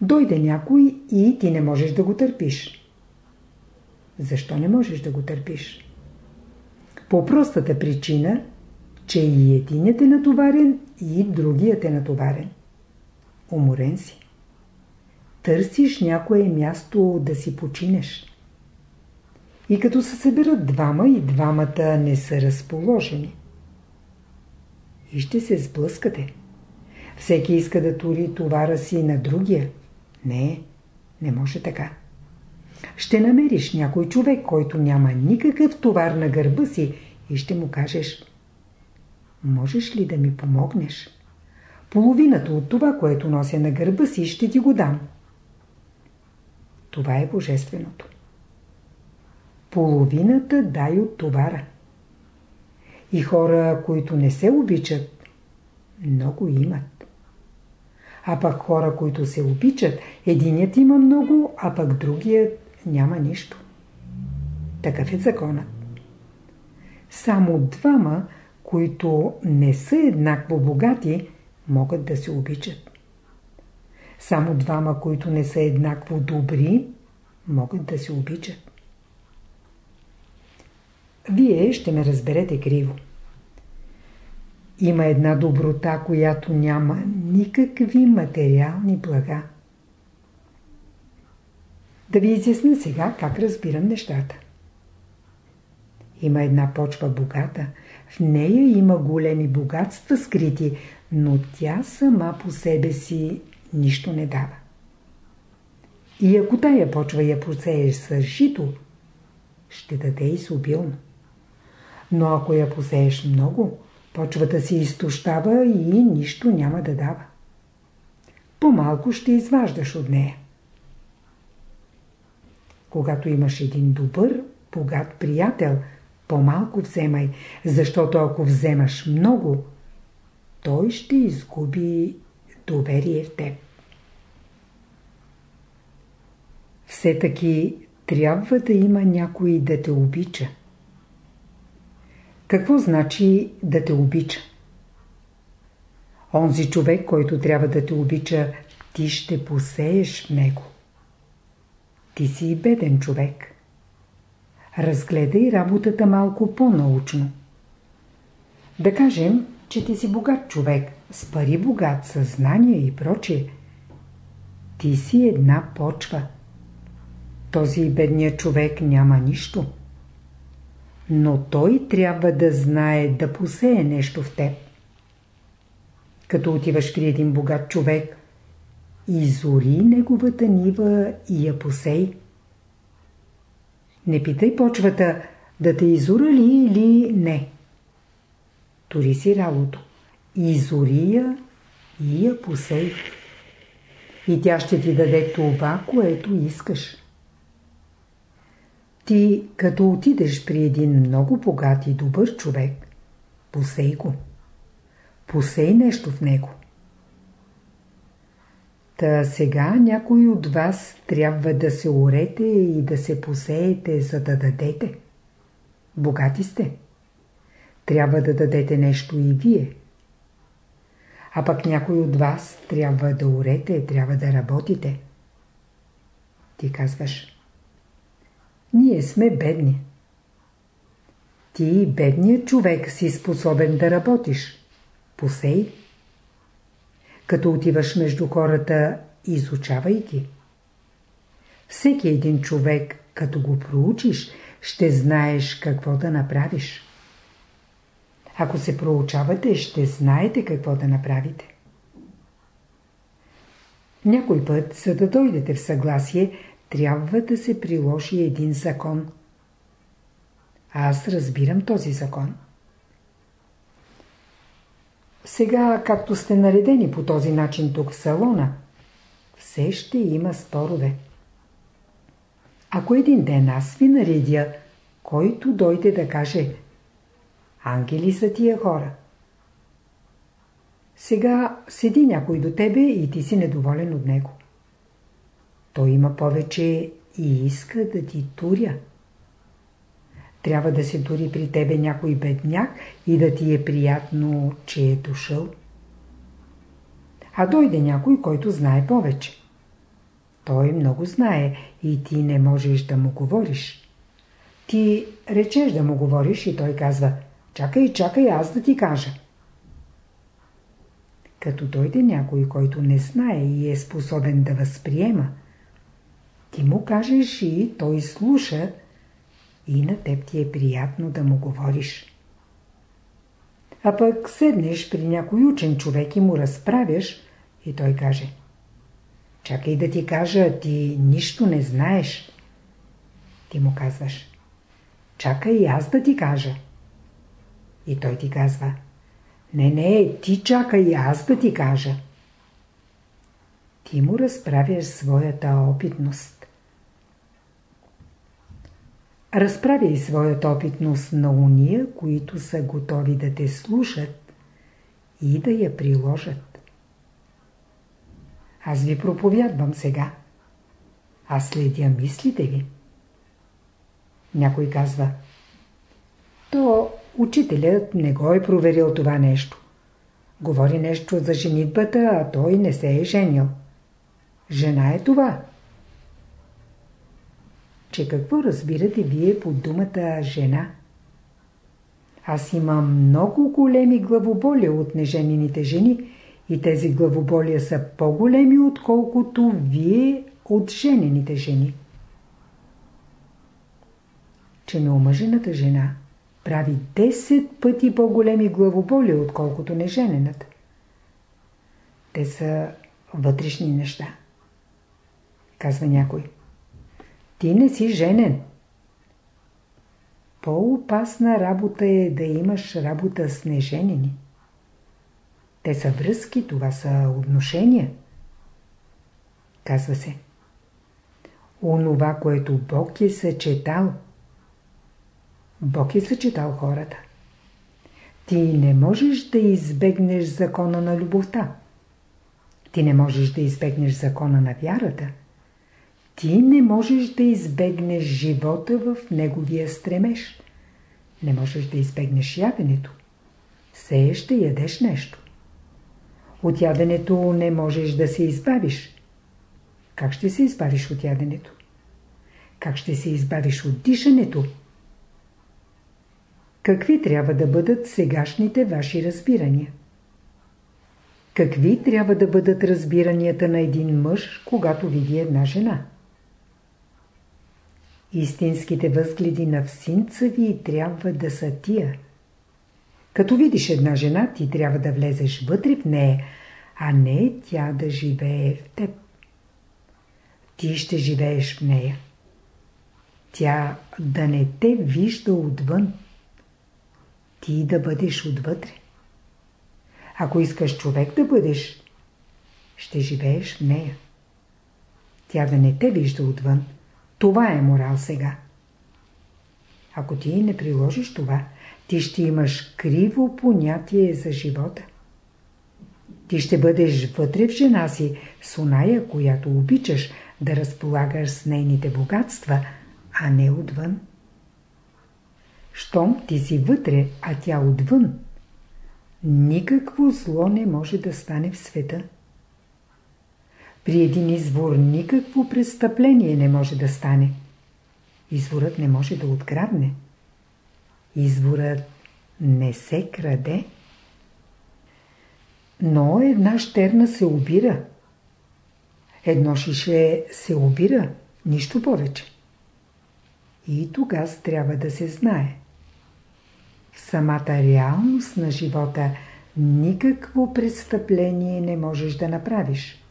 Дойде някой и ти не можеш да го търпиш. Защо не можеш да го търпиш? По простата причина, че и единят е натоварен, и другият е натоварен. Уморен си. Търсиш някое място да си починеш. И като се съберат двама и двамата не са разположени. И ще се сблъскате. Всеки иска да тури товара си на другия. Не, не може така. Ще намериш някой човек, който няма никакъв товар на гърба си и ще му кажеш Можеш ли да ми помогнеш? Половината от това, което нося на гърба си, ще ти го дам. Това е божественото. Половината дай от товара. И хора, които не се обичат, много имат. А пък хора, които се обичат, единият има много, а пък другият няма нищо. Такъв е законът. Само двама, които не са еднакво богати, могат да се обичат. Само двама, които не са еднакво добри, могат да се обичат. Вие ще ме разберете криво. Има една доброта, която няма никакви материални блага. Да ви изясня сега как разбирам нещата. Има една почва богата, в нея има големи богатства скрити, но тя сама по себе си нищо не дава. И ако тая почва я посееш с жито, ще даде и с обилно. Но ако я посееш много, почвата си изтощава и нищо няма да дава. По-малко ще изваждаш от нея. Когато имаш един добър, богат приятел, по-малко вземай, защото ако вземаш много, той ще изгуби доверие в теб. Все таки трябва да има някой да те обича. Какво значи да те обича? Онзи човек, който трябва да те обича, ти ще посееш в него. Ти си беден човек. Разгледай работата малко по-научно. Да кажем, че ти си богат човек, с пари богат, съзнание и прочее. Ти си една почва. Този бедният човек няма нищо. Но той трябва да знае да посее нещо в теб. Като отиваш при един богат човек, изори неговата нива и я посей. Не питай почвата да те изура ли или не. Тори си работа. Изори я и я посей. И тя ще ти даде това, което искаш. Ти, като отидеш при един много богат и добър човек, посей го. Посей нещо в него. Та сега някой от вас трябва да се орете и да се посеете, за да дадете. Богати сте. Трябва да дадете нещо и вие. А пък някой от вас трябва да орете, трябва да работите. Ти казваш. Ние сме бедни. Ти, бедният човек, си способен да работиш. Посей. Като отиваш между хората, изучавай ги. Всеки един човек, като го проучиш, ще знаеш какво да направиш. Ако се проучавате, ще знаете какво да направите. Някой път, за да дойдете в съгласие, трябва да се приложи един закон. Аз разбирам този закон. Сега, както сте наредени по този начин тук в салона, все ще има спорове. Ако един ден аз ви наредя, който дойде да каже Ангели са тия хора. Сега седи някой до тебе и ти си недоволен от него. Той има повече и иска да ти туря. Трябва да се тури при тебе някой бедняк и да ти е приятно, че е дошъл. А дойде някой, който знае повече. Той много знае и ти не можеш да му говориш. Ти речеш да му говориш и той казва Чакай, чакай, аз да ти кажа. Като дойде някой, който не знае и е способен да възприема, ти му кажеш и той слуша и на теб ти е приятно да му говориш. А пък седнеш при някой учен човек и му разправяш и той каже Чакай да ти кажа, ти нищо не знаеш. Ти му казваш Чакай аз да ти кажа. И той ти казва Не, не, ти чакай аз да ти кажа. Ти му разправяш своята опитност. Разправяй своята опитност на уния, които са готови да те слушат и да я приложат. Аз ви проповядвам сега. Аз следя мислите ви. Някой казва, то учителят не го е проверил това нещо. Говори нещо за женитбата, а той не се е женил. Жена е това. Че какво разбирате вие под думата жена? Аз имам много големи главоболия от неженините жени и тези главоболия са по-големи, отколкото вие от женените жени че неомъжената жена прави 10 пъти по-големи главоболи, отколкото неженената. Те са вътрешни неща. Казва някой. Ти не си женен. По-опасна работа е да имаш работа с неженени. Те са връзки, това са отношения. Казва се. Онова, което Бог е съчетал – Бог е съчетал хората. Ти не можеш да избегнеш закона на любовта. Ти не можеш да избегнеш закона на вярата. Ти не можеш да избегнеш живота в неговия стремеж. Не можеш да избегнеш яденето. Все ще ядеш нещо. От яденето не можеш да се избавиш. Как ще се избавиш от яденето? Как ще се избавиш от дишането? Какви трябва да бъдат сегашните ваши разбирания? Какви трябва да бъдат разбиранията на един мъж, когато види една жена? Истинските възгледи на всинца ви трябва да са тия. Като видиш една жена, ти трябва да влезеш вътре в нея, а не тя да живее в теб. Ти ще живееш в нея. Тя да не те вижда отвън ти да бъдеш отвътре. Ако искаш човек да бъдеш, ще живееш в нея. Тя да не те вижда отвън. Това е морал сега. Ако ти не приложиш това, ти ще имаш криво понятие за живота. Ти ще бъдеш вътре в жена си, с оная, която обичаш да разполагаш с нейните богатства, а не отвън. Щом ти си вътре, а тя отвън, никакво зло не може да стане в света. При един извор никакво престъпление не може да стане. Изворът не може да открадне. Изворът не се краде. Но една щерна се обира. Едно шише се обира, нищо повече. И тогава трябва да се знае. В самата реалност на живота никакво престъпление не можеш да направиш.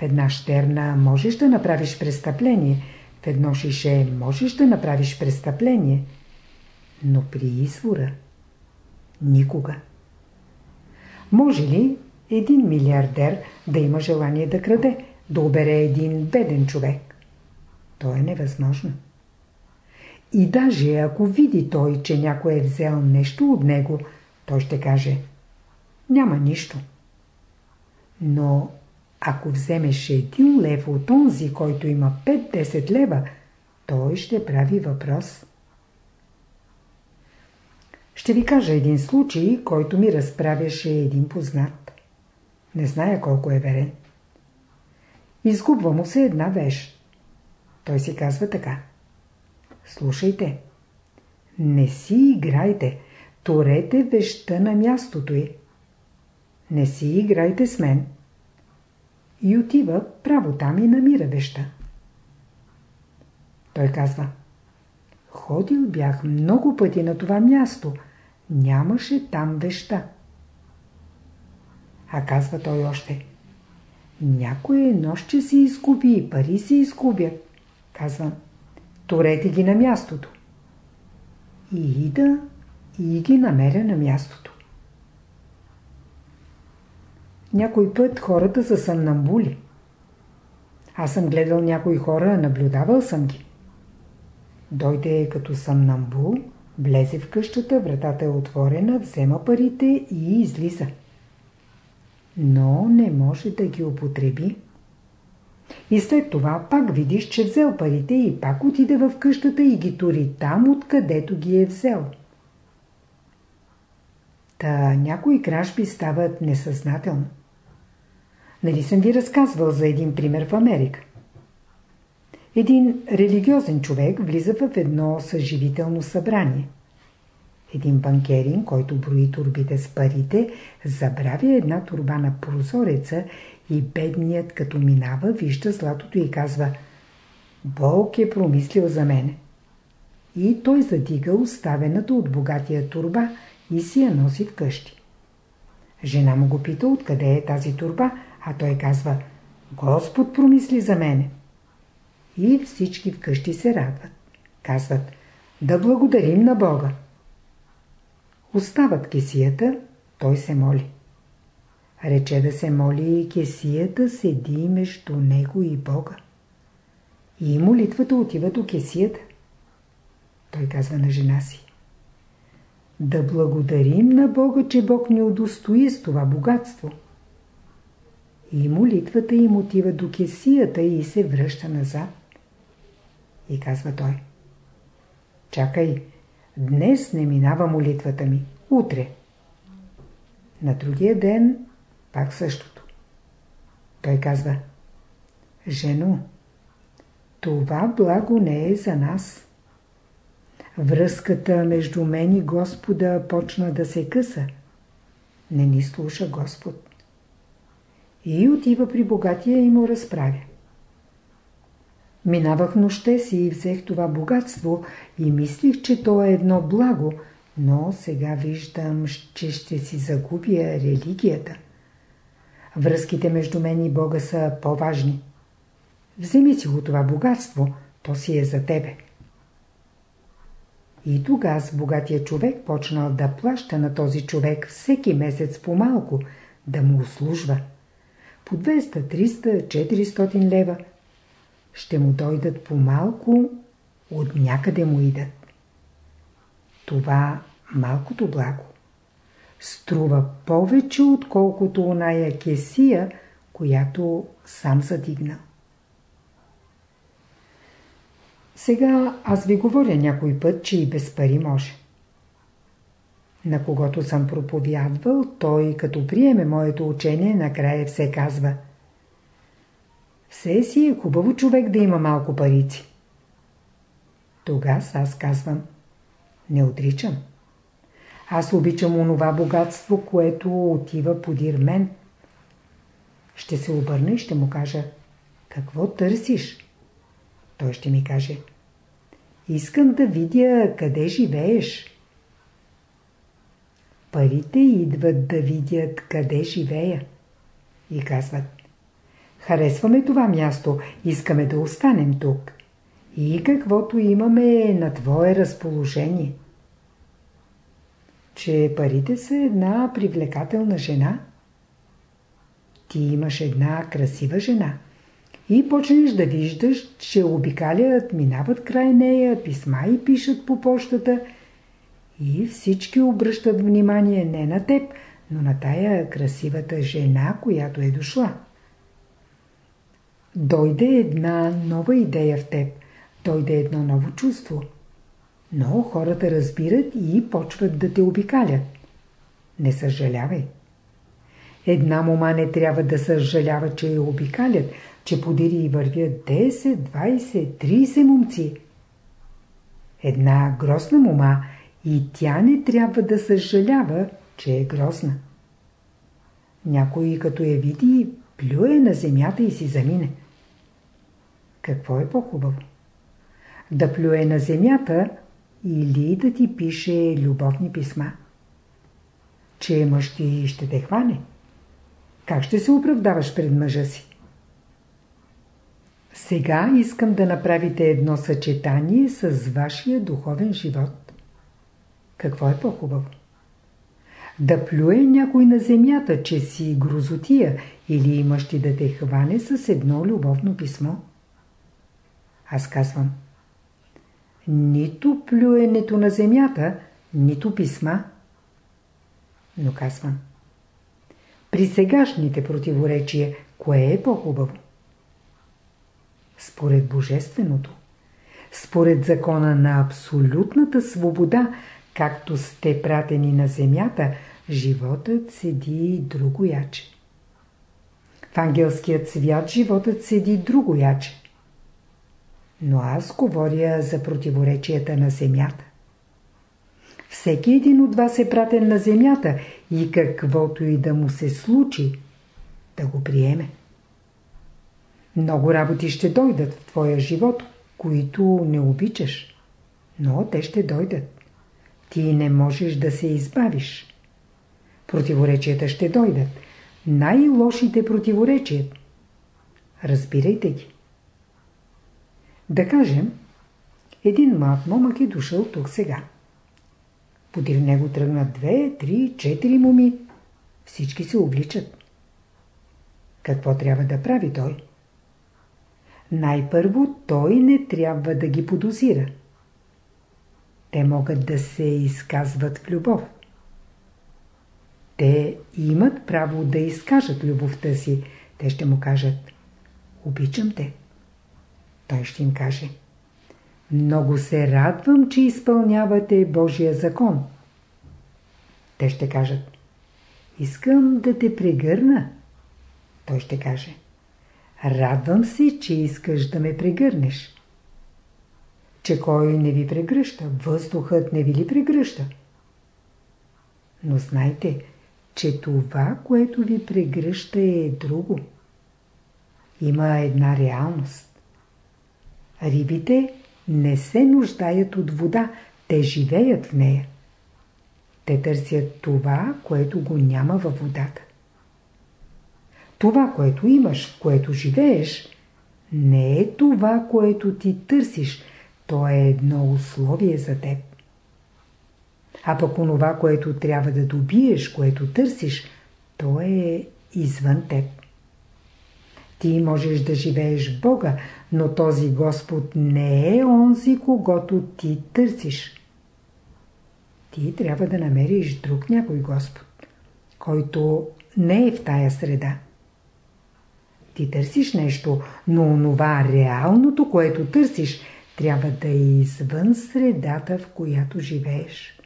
В една щерна можеш да направиш престъпление, в едно шише можеш да направиш престъпление, но при извора никога. Може ли един милиардер да има желание да краде, да обере един беден човек? То е невъзможно. И даже ако види той, че някой е взел нещо от него, той ще каже Няма нищо. Но ако вземеш един лев от онзи, който има 5-10 лева, той ще прави въпрос. Ще ви кажа един случай, който ми разправяше един познат. Не зная колко е верен. Изгубва му се една вещ. Той си казва така. Слушайте. Не си играйте. Торете вещта на мястото й. Не си играйте с мен. И отива право там и намира веща. Той казва. Ходил бях много пъти на това място. Нямаше там веща. А казва той още. Някое нощче си изгуби и пари си изгубят. Казвам. Торете ги на мястото. И ида и ги намеря на мястото. Някой път хората са съмнамбули. Аз съм гледал някои хора, наблюдавал съм ги. Дойде като съмнамбул, влезе в къщата, вратата е отворена, взема парите и излиза. Но не може да ги употреби. И след това пак видиш, че взел парите и пак отиде в къщата и ги тури там, откъдето ги е взел. Та някои кражби стават несъзнателно. Нали съм ви разказвал за един пример в Америка? Един религиозен човек влиза в едно съживително събрание. Един банкерин, който брои турбите с парите, забравя една турба на прозореца и бедният като минава, вижда златото и казва Бог е промислил за мене. И той задига оставената от богатия турба и си я носи вкъщи. Жена му го пита откъде е тази турба, а той казва Господ промисли за мене. И всички вкъщи се радват. Казват да благодарим на Бога. Остават кесията, той се моли. Рече да се моли и кесията седи между него и Бога. И молитвата отива до кесията. Той казва на жена си. Да благодарим на Бога, че Бог ни удостои с това богатство. И молитвата им отива до кесията и се връща назад. И казва той. Чакай, днес не минава молитвата ми. Утре. На другия ден пак същото. Той казва, Жено, това благо не е за нас. Връзката между мен и Господа почна да се къса. Не ни слуша Господ. И отива при богатия и му разправя. Минавах нощта си и взех това богатство и мислих, че то е едно благо, но сега виждам, че ще си загубя религията. Връзките между мен и Бога са по-важни. Вземи си го това богатство, то си е за тебе. И тогава богатия човек почнал да плаща на този човек всеки месец по-малко, да му услужва. По 200, 300, 400 лева. Ще му дойдат по-малко, от някъде му идат. Това малкото благо струва повече, отколкото оная кесия, която сам задигна. Сега аз ви говоря някой път, че и без пари може. На когото съм проповядвал, той като приеме моето учение, накрая все казва Все си е хубаво човек да има малко парици. Тогава аз казвам Не отричам. Аз обичам онова богатство, което отива подир мен. Ще се обърна и ще му кажа, какво търсиш? Той ще ми каже, искам да видя къде живееш. Парите идват да видят къде живея. И казват, харесваме това място, искаме да останем тук. И каквото имаме е на твое разположение. Че парите са една привлекателна жена. Ти имаш една красива жена. И почнеш да виждаш, че обикалят, минават край нея, писма и пишат по почтата – и всички обръщат внимание не на теб, но на тая красивата жена, която е дошла. Дойде една нова идея в теб, дойде едно ново чувство. Но хората разбират и почват да те обикалят. Не съжалявай. Една мома не трябва да съжалява, че я обикалят, че подири и вървят 10, 20, 30 момци. Една грозна мома и тя не трябва да съжалява, че е грозна. Някой като я види, плюе на земята и си замине. Какво е по-хубаво? Да плюе на земята или да ти пише любовни писма? Че мъж ти ще те хване? Как ще се оправдаваш пред мъжа си? Сега искам да направите едно съчетание с вашия духовен живот. Какво е по-хубаво? Да плюе някой на земята, че си грозотия или имаш ти да те хване с едно любовно писмо? Аз казвам. Нито плюенето на земята, нито писма. Но казвам. При сегашните противоречия, кое е по-хубаво? Според Божественото, според закона на абсолютната свобода, Както сте пратени на земята, животът седи другояче. В ангелският свят животът седи другояче. Но аз говоря за противоречията на земята. Всеки един от вас е пратен на земята и каквото и да му се случи, да го приеме. Много работи ще дойдат в твоя живот, които не обичаш, но те ще дойдат ти не можеш да се избавиш. Противоречията ще дойдат. Най-лошите противоречия. Разбирайте ги. Да кажем, един млад момък е дошъл тук сега. Подир него тръгнат две, три, четири моми. Всички се обличат. Какво трябва да прави той? Най-първо той не трябва да ги подозира. Те могат да се изказват в любов. Те имат право да изкажат любовта си. Те ще му кажат Обичам те. Той ще им каже Много се радвам, че изпълнявате Божия закон. Те ще кажат Искам да те прегърна. Той ще каже Радвам се, че искаш да ме прегърнеш че кой не ви прегръща, въздухът не ви ли прегръща. Но знайте, че това, което ви прегръща е друго. Има една реалност. Рибите не се нуждаят от вода, те живеят в нея. Те търсят това, което го няма във водата. Това, което имаш, което живееш, не е това, което ти търсиш – то е едно условие за теб. А пък онова, което трябва да добиеш, което търсиш, то е извън теб. Ти можеш да живееш в Бога, но този Господ не е онзи, когато ти търсиш. Ти трябва да намериш друг някой Господ, който не е в тая среда. Ти търсиш нещо, но онова реалното, което търсиш – трябва да е извън средата, в която живееш.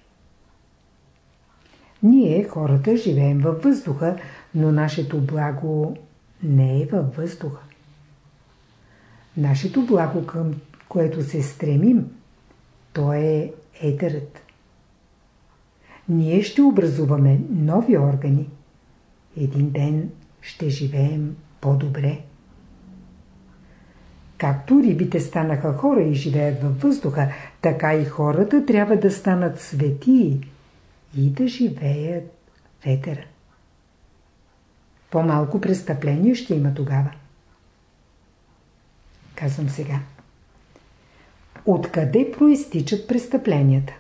Ние, хората, живеем във въздуха, но нашето благо не е във въздуха. Нашето благо, към което се стремим, то е етерът. Ние ще образуваме нови органи. Един ден ще живеем по-добре. Както рибите станаха хора и живеят във въздуха, така и хората трябва да станат светии и да живеят в етера. По-малко престъпление ще има тогава. Казвам сега. Откъде проистичат престъпленията?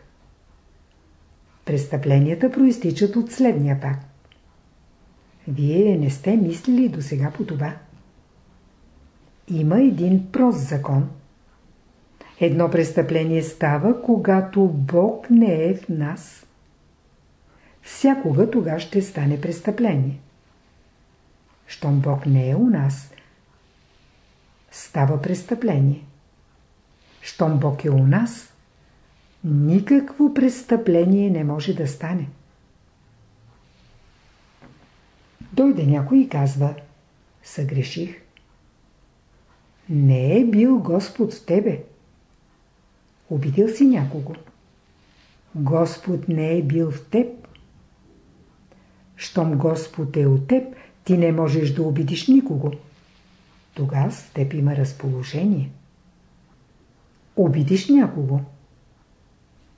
Престъпленията проистичат от следния факт. Вие не сте мислили до сега по това. Има един прост закон. Едно престъпление става, когато Бог не е в нас. Всякога тога ще стане престъпление. Щом Бог не е у нас, става престъпление. Щом Бог е у нас, никакво престъпление не може да стане. Дойде някой и казва, съгреших. Не е бил Господ в тебе. Обидил си някого. Господ не е бил в теб. Щом Господ е от теб, ти не можеш да обидиш никого. Тогава в теб има разположение. Обидиш някого.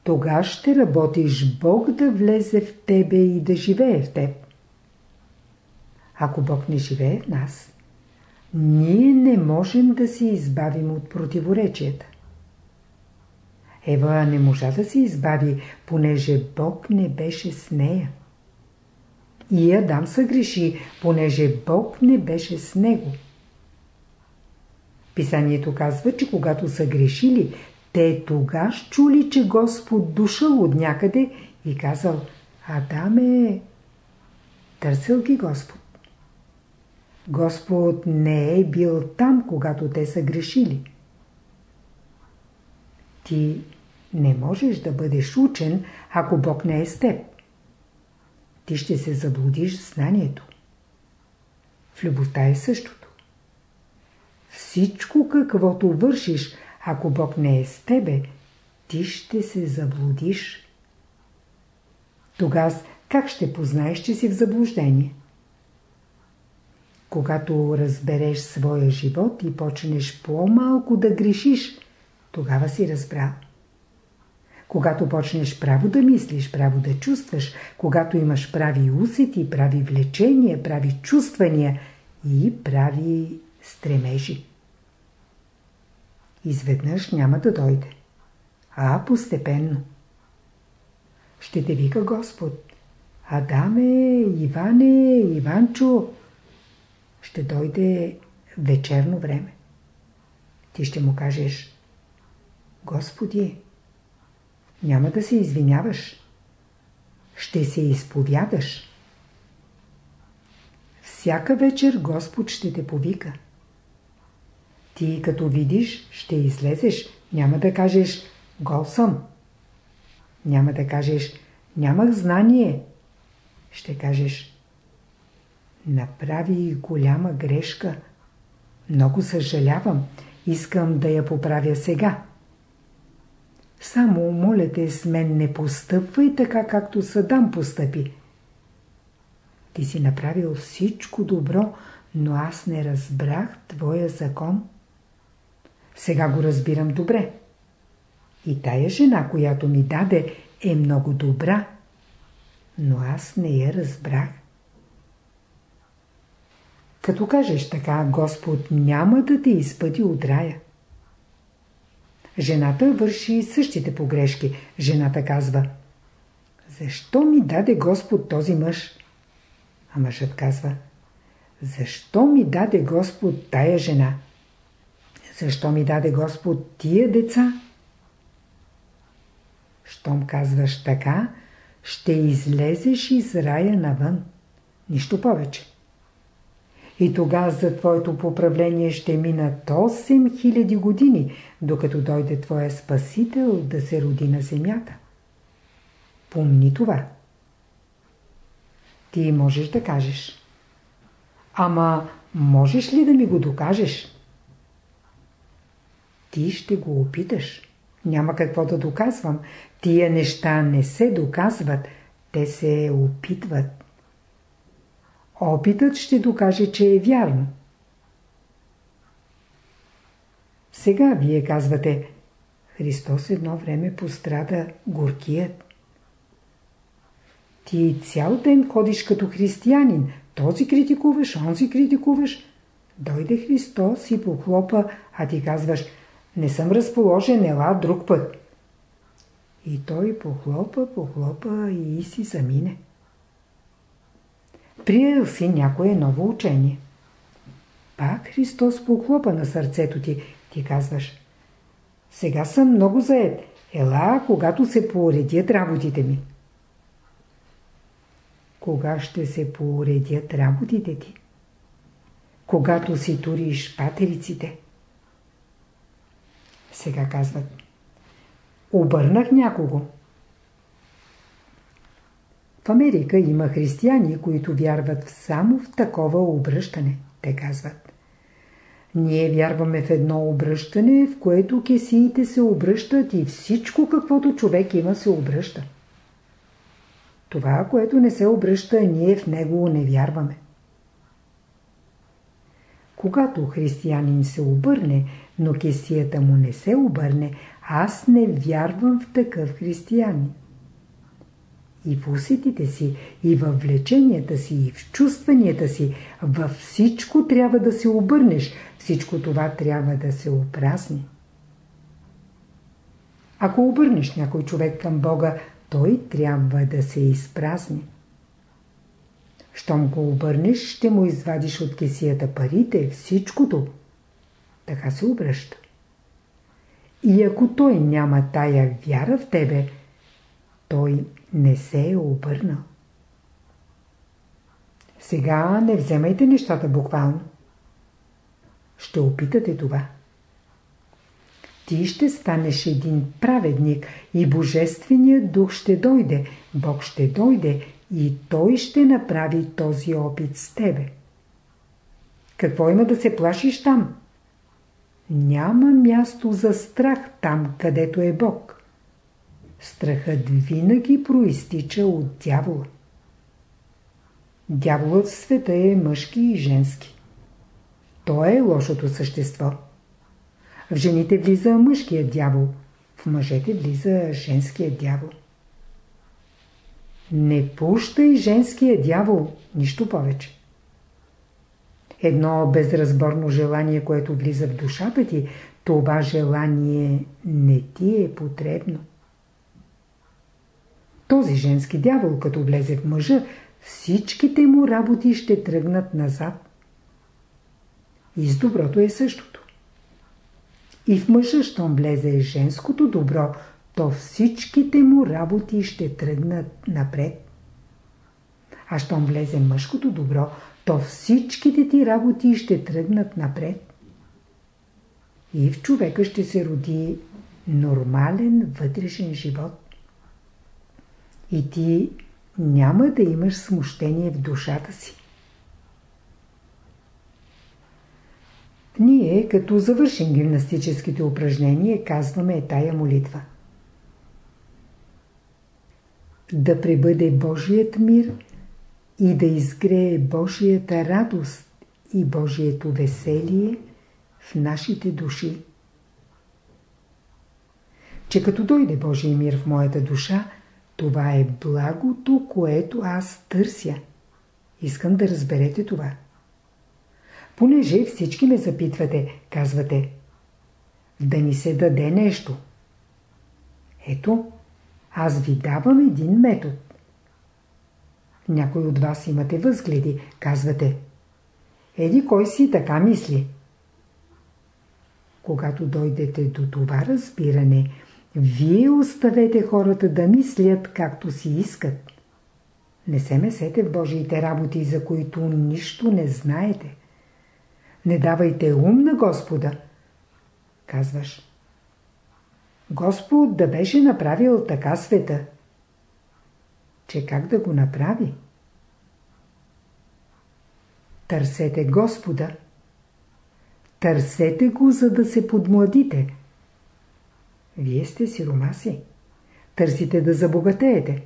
Тога ще работиш Бог да влезе в тебе и да живее в теб. Ако Бог не живее в нас, ние не можем да се избавим от противоречията. Ева не можа да се избави, понеже Бог не беше с нея. И Адам съгреши, понеже Бог не беше с него. Писанието казва, че когато са грешили, те тогаш чули, че Господ дошъл от някъде и казал Адаме, търсил ги Господ. Господ не е бил там, когато те са грешили. Ти не можеш да бъдеш учен, ако Бог не е с теб. Ти ще се заблудиш в знанието. В любовта е същото. Всичко каквото вършиш, ако Бог не е с тебе, ти ще се заблудиш. Тогава как ще познаеш, че си в заблуждение? Когато разбереш своя живот и почнеш по-малко да грешиш, тогава си разбрал. Когато почнеш право да мислиш, право да чувстваш, когато имаш прави усети, прави влечения, прави чувствания и прави стремежи. Изведнъж няма да дойде, а постепенно. Ще те вика Господ. Адаме, Иване, Иванчо, ще дойде вечерно време. Ти ще му кажеш Господи, няма да се извиняваш. Ще се изповядаш. Всяка вечер Господ ще те повика. Ти като видиш, ще излезеш. Няма да кажеш гол съм. Няма да кажеш нямах знание. Ще кажеш направи голяма грешка. Много съжалявам. Искам да я поправя сега. Само, моля те, с мен не постъпвай така, както Садам постъпи. Ти си направил всичко добро, но аз не разбрах твоя закон. Сега го разбирам добре. И тая жена, която ми даде, е много добра, но аз не я разбрах. Като кажеш така, Господ няма да те изпъти от рая. Жената върши същите погрешки. Жената казва Защо ми даде Господ този мъж? А мъжът казва Защо ми даде Господ тая жена? Защо ми даде Господ тия деца? Щом казваш така, ще излезеш из рая навън. Нищо повече. И тогава за твоето поправление ще минат 8000 години, докато дойде твоя Спасител да се роди на земята. Помни това. Ти можеш да кажеш. Ама можеш ли да ми го докажеш? Ти ще го опиташ. Няма какво да доказвам. Тия неща не се доказват. Те се опитват. Опитът ще докаже, че е вярно. Сега вие казвате, Христос едно време пострада горкият. Ти цял ден ходиш като християнин. Този критикуваш, онзи критикуваш. Дойде Христос и похлопа, а ти казваш, не съм разположен, ела друг път. И той похлопа, похлопа и си замине. Приел си някое ново учение. Пак Христос похлопа на сърцето ти. Ти казваш, сега съм много заед. Ела, когато се поуредят работите ми. Кога ще се поуредят работите ти? Когато си туриш патериците. Сега казват. Обърнах някого. В Америка има християни, които вярват само в такова обръщане. Те казват. Ние вярваме в едно обръщане, в което кесиите се обръщат и всичко каквото човек има се обръща. Това, което не се обръща, ние в него не вярваме. Когато християнин се обърне, но кесията му не се обърне, аз не вярвам в такъв християнин. И в усетите си, и в влеченията си, и в чувстванията си, във всичко трябва да се обърнеш, всичко това трябва да се опразни. Ако обърнеш някой човек към Бога, той трябва да се изпразни. Щом го обърнеш, ще му извадиш от кесията парите, всичкото. Така се обръща. И ако той няма тая вяра в тебе, той не се е обърнал. Сега не вземайте нещата буквално. Ще опитате това. Ти ще станеш един праведник и Божественият дух ще дойде, Бог ще дойде и Той ще направи този опит с тебе. Какво има да се плашиш там? Няма място за страх там, където е Бог. Страхът винаги проистича от дявола. Дяволът в света е мъжки и женски. Той е лошото същество. В жените влиза мъжкият дявол, в мъжете влиза женският дявол. Не пущай женския дявол, нищо повече. Едно безразборно желание, което влиза в душата ти, това желание не ти е потребно. Този женски дявол, като влезе в мъжа, всичките му работи ще тръгнат назад. И с доброто е същото. И в мъжа, щом влезе женското добро, то всичките му работи ще тръгнат напред. А щом влезе мъжкото добро, то всичките ти работи ще тръгнат напред. И в човека ще се роди нормален вътрешен живот. И ти няма да имаш смущение в душата си. Ние, като завършим гимнастическите упражнения, казваме тая молитва. Да пребъде Божият мир и да изгрее Божията радост и Божието веселие в нашите души. Че като дойде Божия мир в моята душа, това е благото, което аз търся. Искам да разберете това. Понеже всички ме запитвате, казвате, да ни се даде нещо. Ето, аз ви давам един метод. Някой от вас имате възгледи, казвате. Еди кой си така мисли. Когато дойдете до това разбиране, вие оставете хората да мислят както си искат. Не се месете в Божиите работи, за които нищо не знаете. Не давайте ум на Господа. Казваш. Господ да беше направил така света. Че как да го направи? Търсете Господа. Търсете го, за да се подмладите. Вие сте сиромаси. Търсите да забогатеете.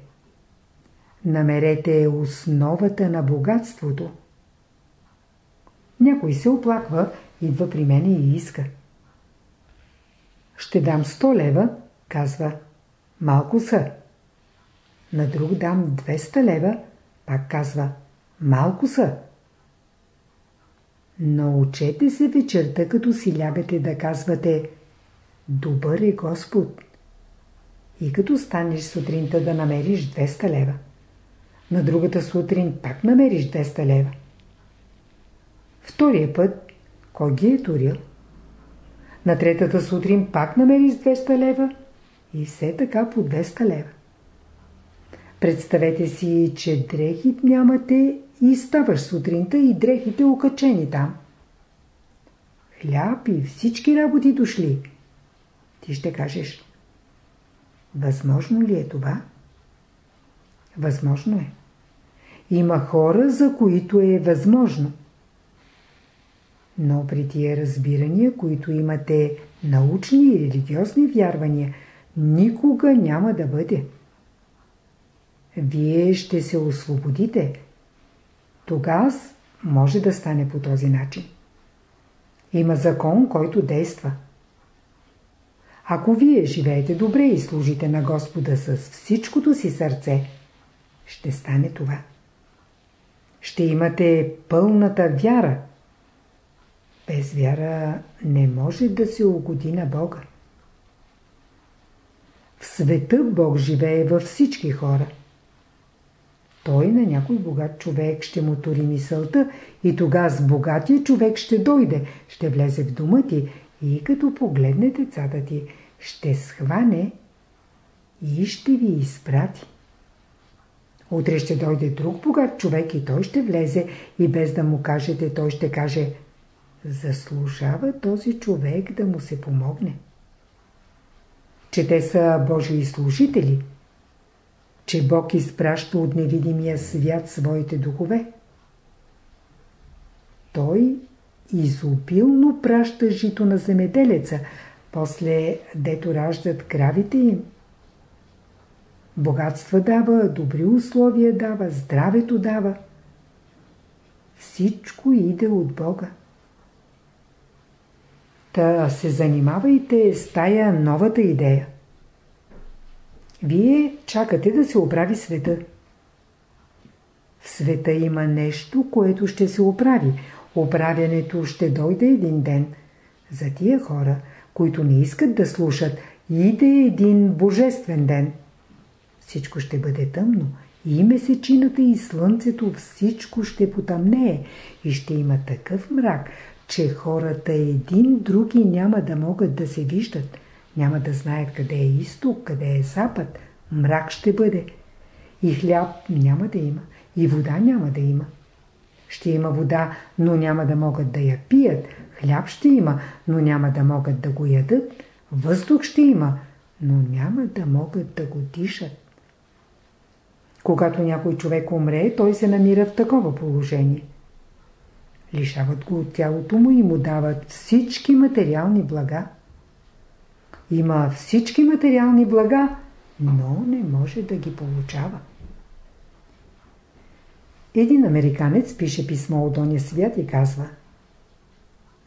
Намерете основата на богатството. Някой се оплаква, идва при мен и иска. Ще дам 100 лева, казва. Малко са. на друг дам 200 лева, пак казва малко са. Научете се вечерта, като си лягате да казвате Добър е Господ. И като станеш сутринта да намериш 200 лева. На другата сутрин пак намериш 200 лева. Втория път, кой ги е турил? На третата сутрин пак намериш 200 лева и все така по 200 лева. Представете си, че дрехи нямате и ставаш сутринта и дрехите окачени там. Хляб и всички работи дошли. Ти ще кажеш, възможно ли е това? Възможно е. Има хора, за които е възможно. Но при тия разбирания, които имате научни и религиозни вярвания, никога няма да бъде. Вие ще се освободите. Тогава може да стане по този начин. Има закон, който действа. Ако вие живеете добре и служите на Господа с всичкото си сърце, ще стане това. Ще имате пълната вяра. Без вяра не може да се угоди на Бога. В света Бог живее във всички хора. Той на някой богат човек ще му тори мисълта и тогава с богатия човек ще дойде, ще влезе в дома ти и като погледне децата ти, ще схване и ще ви изпрати. Утре ще дойде друг богат човек и той ще влезе и без да му кажете, той ще каже заслужава този човек да му се помогне. Че те са Божии служители, че Бог изпраща от невидимия свят своите духове. Той изобилно праща жито на земеделеца, после дето раждат кравите им. Богатства дава, добри условия дава, здравето дава. Всичко иде от Бога. Та се занимавайте с тая новата идея. Вие чакате да се оправи света. В света има нещо, което ще се оправи. Оправянето ще дойде един ден. За тия хора, които не искат да слушат, иде един божествен ден. Всичко ще бъде тъмно. И месечината и слънцето всичко ще потъмнее и ще има такъв мрак, че хората един други няма да могат да се виждат. Няма да знаят къде е изток, къде е запад. Мрак ще бъде. И хляб няма да има. И вода няма да има. Ще има вода, но няма да могат да я пият. Хляб ще има, но няма да могат да го ядат. Въздух ще има, но няма да могат да го дишат. Когато някой човек умре, той се намира в такова положение. Лишават го от тялото му и му дават всички материални блага. Има всички материални блага, но не може да ги получава. Един американец пише писмо от оня свят и казва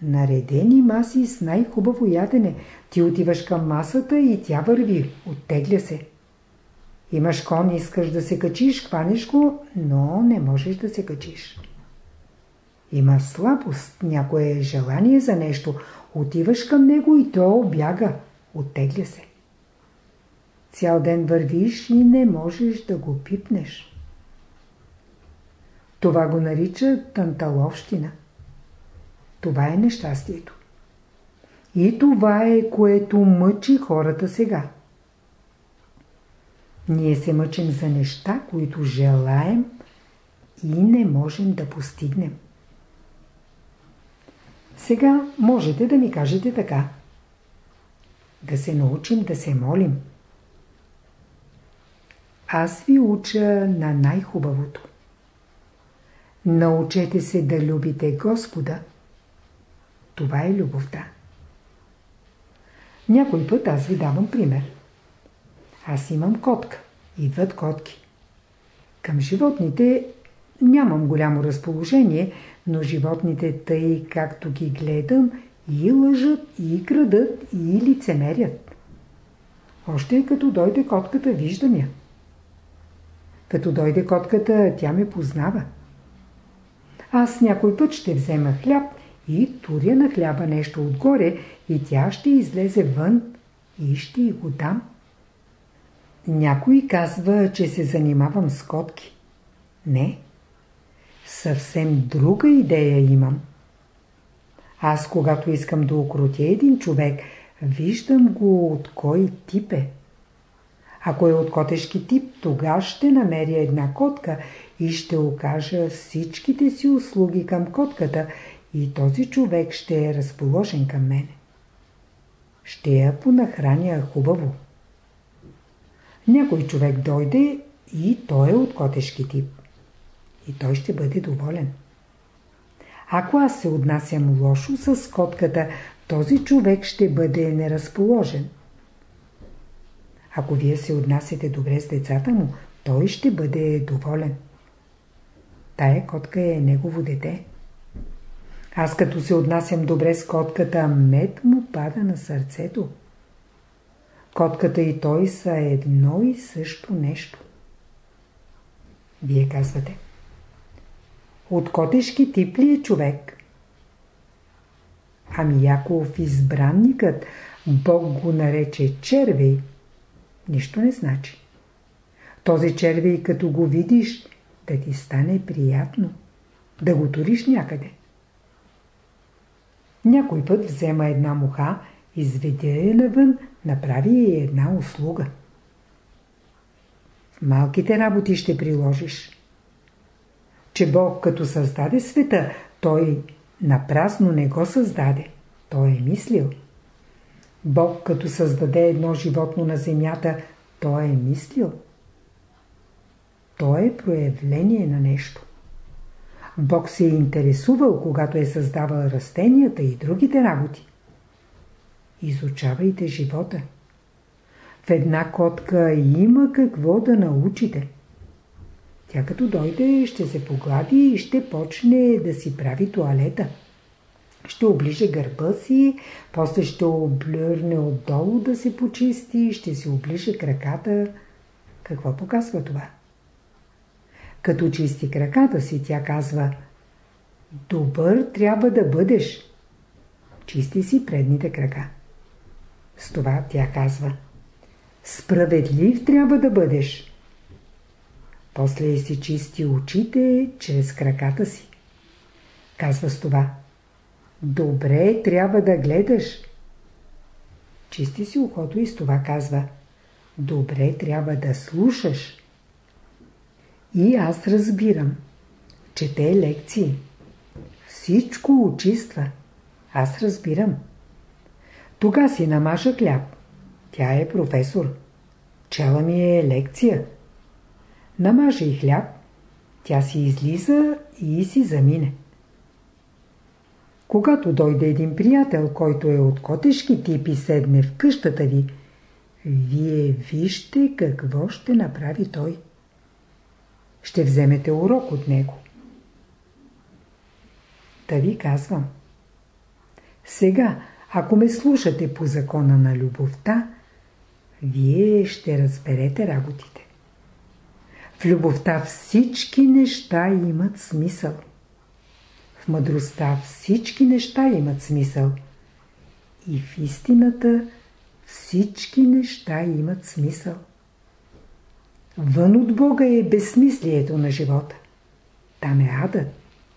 Наредени маси с най-хубаво ядене. Ти отиваш към масата и тя върви, оттегля се. Имаш кон, искаш да се качиш, хванеш го, но не можеш да се качиш. Има слабост, някое желание за нещо, отиваш към него и то обяга, оттегля се. Цял ден вървиш и не можеш да го пипнеш. Това го нарича танталовщина. Това е нещастието. И това е, което мъчи хората сега. Ние се мъчим за неща, които желаем и не можем да постигнем. Сега можете да ми кажете така. Да се научим да се молим. Аз ви уча на най-хубавото. Научете се да любите Господа. Това е любовта. Някой път аз ви давам пример. Аз имам котка. Идват котки. Към животните нямам голямо разположение, но животните тъй както ги гледам и лъжат, и крадат, и лицемерят. Още като дойде котката, виждам я. Като дойде котката, тя ме познава. Аз някой път ще взема хляб и туря на хляба нещо отгоре и тя ще излезе вън и ще й го дам. Някой казва, че се занимавам с котки. Не. Съвсем друга идея имам. Аз, когато искам да укротя един човек, виждам го от кой тип е. Ако е от котешки тип, тогава ще намеря една котка и ще окажа всичките си услуги към котката и този човек ще е разположен към мене. Ще я понахраня хубаво. Някой човек дойде и той е от котешки тип. И той ще бъде доволен. Ако аз се отнасям лошо с котката, този човек ще бъде неразположен. Ако вие се отнасяте добре с децата му, той ще бъде доволен. Тая котка е негово дете. Аз като се отнасям добре с котката, мед му пада на сърцето. Котката и той са едно и също нещо. Вие казвате. От котешки тип ли е човек? Ами Яков избранникът, Бог го нарече червей, нищо не значи. Този червей като го видиш, да ти стане приятно, да го туриш някъде. Някой път взема една муха, изведе я навън, направи я една услуга. В малките работи ще приложиш. Че Бог като създаде света, Той напразно не го създаде. Той е мислил. Бог като създаде едно животно на земята, Той е мислил. Той е проявление на нещо. Бог се е интересувал, когато е създавал растенията и другите работи. Изучавайте живота. В една котка има какво да научите. Тя като дойде, ще се поглади и ще почне да си прави туалета. Ще оближе гърба си, после ще облюрне отдолу да се почисти, ще си оближе краката. Какво показва това? Като чисти краката си, тя казва Добър трябва да бъдеш. Чисти си предните крака. С това тя казва Справедлив трябва да бъдеш. После си чисти очите чрез краката си. Казва с това Добре трябва да гледаш. Чисти си ухото и с това казва Добре трябва да слушаш. И аз разбирам. Чете лекции. Всичко очиства. Аз разбирам. Тога си намаша хляб. Тя е професор. Чела ми е лекция. Намажа и хляб. Тя си излиза и си замине. Когато дойде един приятел, който е от котешки тип и седне в къщата ви, вие вижте какво ще направи той ще вземете урок от него. Та ви казвам. Сега, ако ме слушате по закона на любовта, вие ще разберете работите. В любовта всички неща имат смисъл. В мъдростта всички неща имат смисъл. И в истината всички неща имат смисъл. Вън от Бога е безсмислието на живота. Там е адът,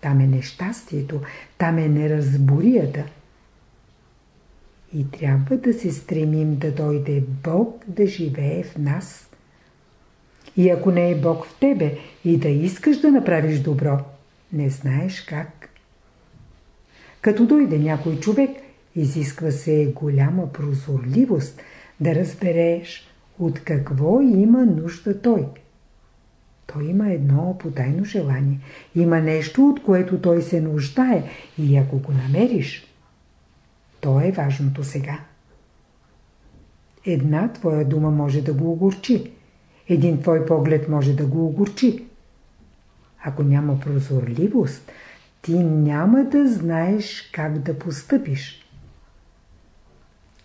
там е нещастието, там е неразборията. И трябва да се стремим да дойде Бог да живее в нас. И ако не е Бог в тебе и да искаш да направиш добро, не знаеш как. Като дойде някой човек, изисква се голяма прозорливост да разбереш от какво има нужда той? Той има едно потайно желание. Има нещо, от което той се нуждае и ако го намериш, то е важното сега. Една твоя дума може да го огорчи. Един твой поглед може да го огорчи. Ако няма прозорливост, ти няма да знаеш как да постъпиш.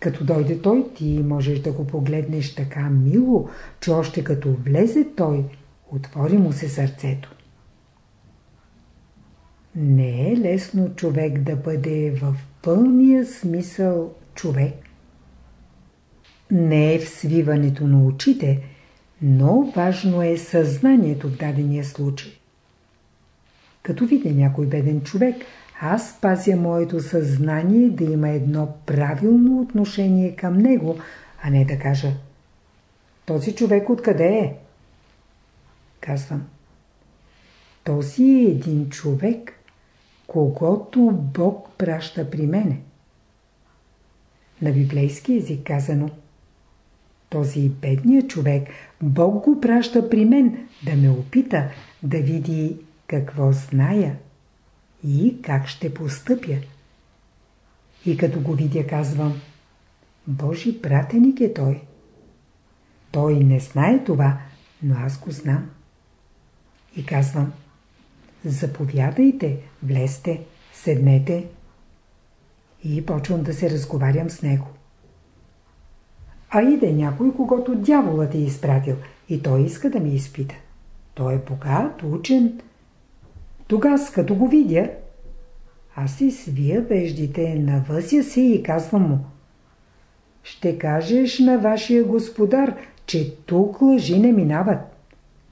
Като дойде той, ти можеш да го погледнеш така мило, че още като влезе той, Отвори му се сърцето. Не е лесно човек да бъде в пълния смисъл човек. Не е в свиването на очите, но важно е съзнанието в дадения случай. Като видя някой беден човек, аз пазя моето съзнание да има едно правилно отношение към него, а не да кажа този човек откъде е? Казвам. Този е един човек, когато Бог праща при мене. На библейски език казано този бедният човек, Бог го праща при мен да ме опита, да види какво зная и как ще постъпя. И като го видя, казвам, Божи пратеник е той. Той не знае това, но аз го знам. И казвам, заповядайте, влезте, седнете. И почвам да се разговарям с него. А иде някой, когато дяволът е изпратил и той иска да ми изпита. Той е богат, учен. Тогас, като го видя, аз си свия веждите, навъся се и казвам му. Ще кажеш на вашия господар, че тук лъжи не минават.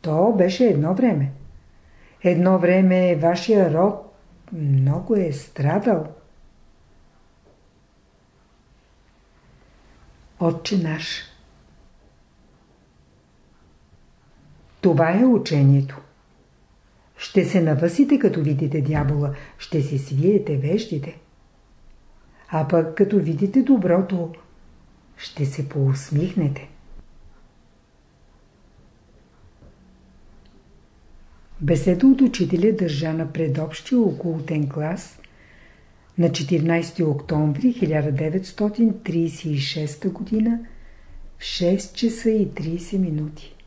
То беше едно време. Едно време вашия род много е страдал. Отче наш Това е учението. Ще се навъсите, като видите дявола, ще си свиете веждите. А пък като видите доброто, ще се поусмихнете. Беседа от учителя държа на предобщия окултен клас на 14 октомври 1936 г. в 6 часа и 30 минути.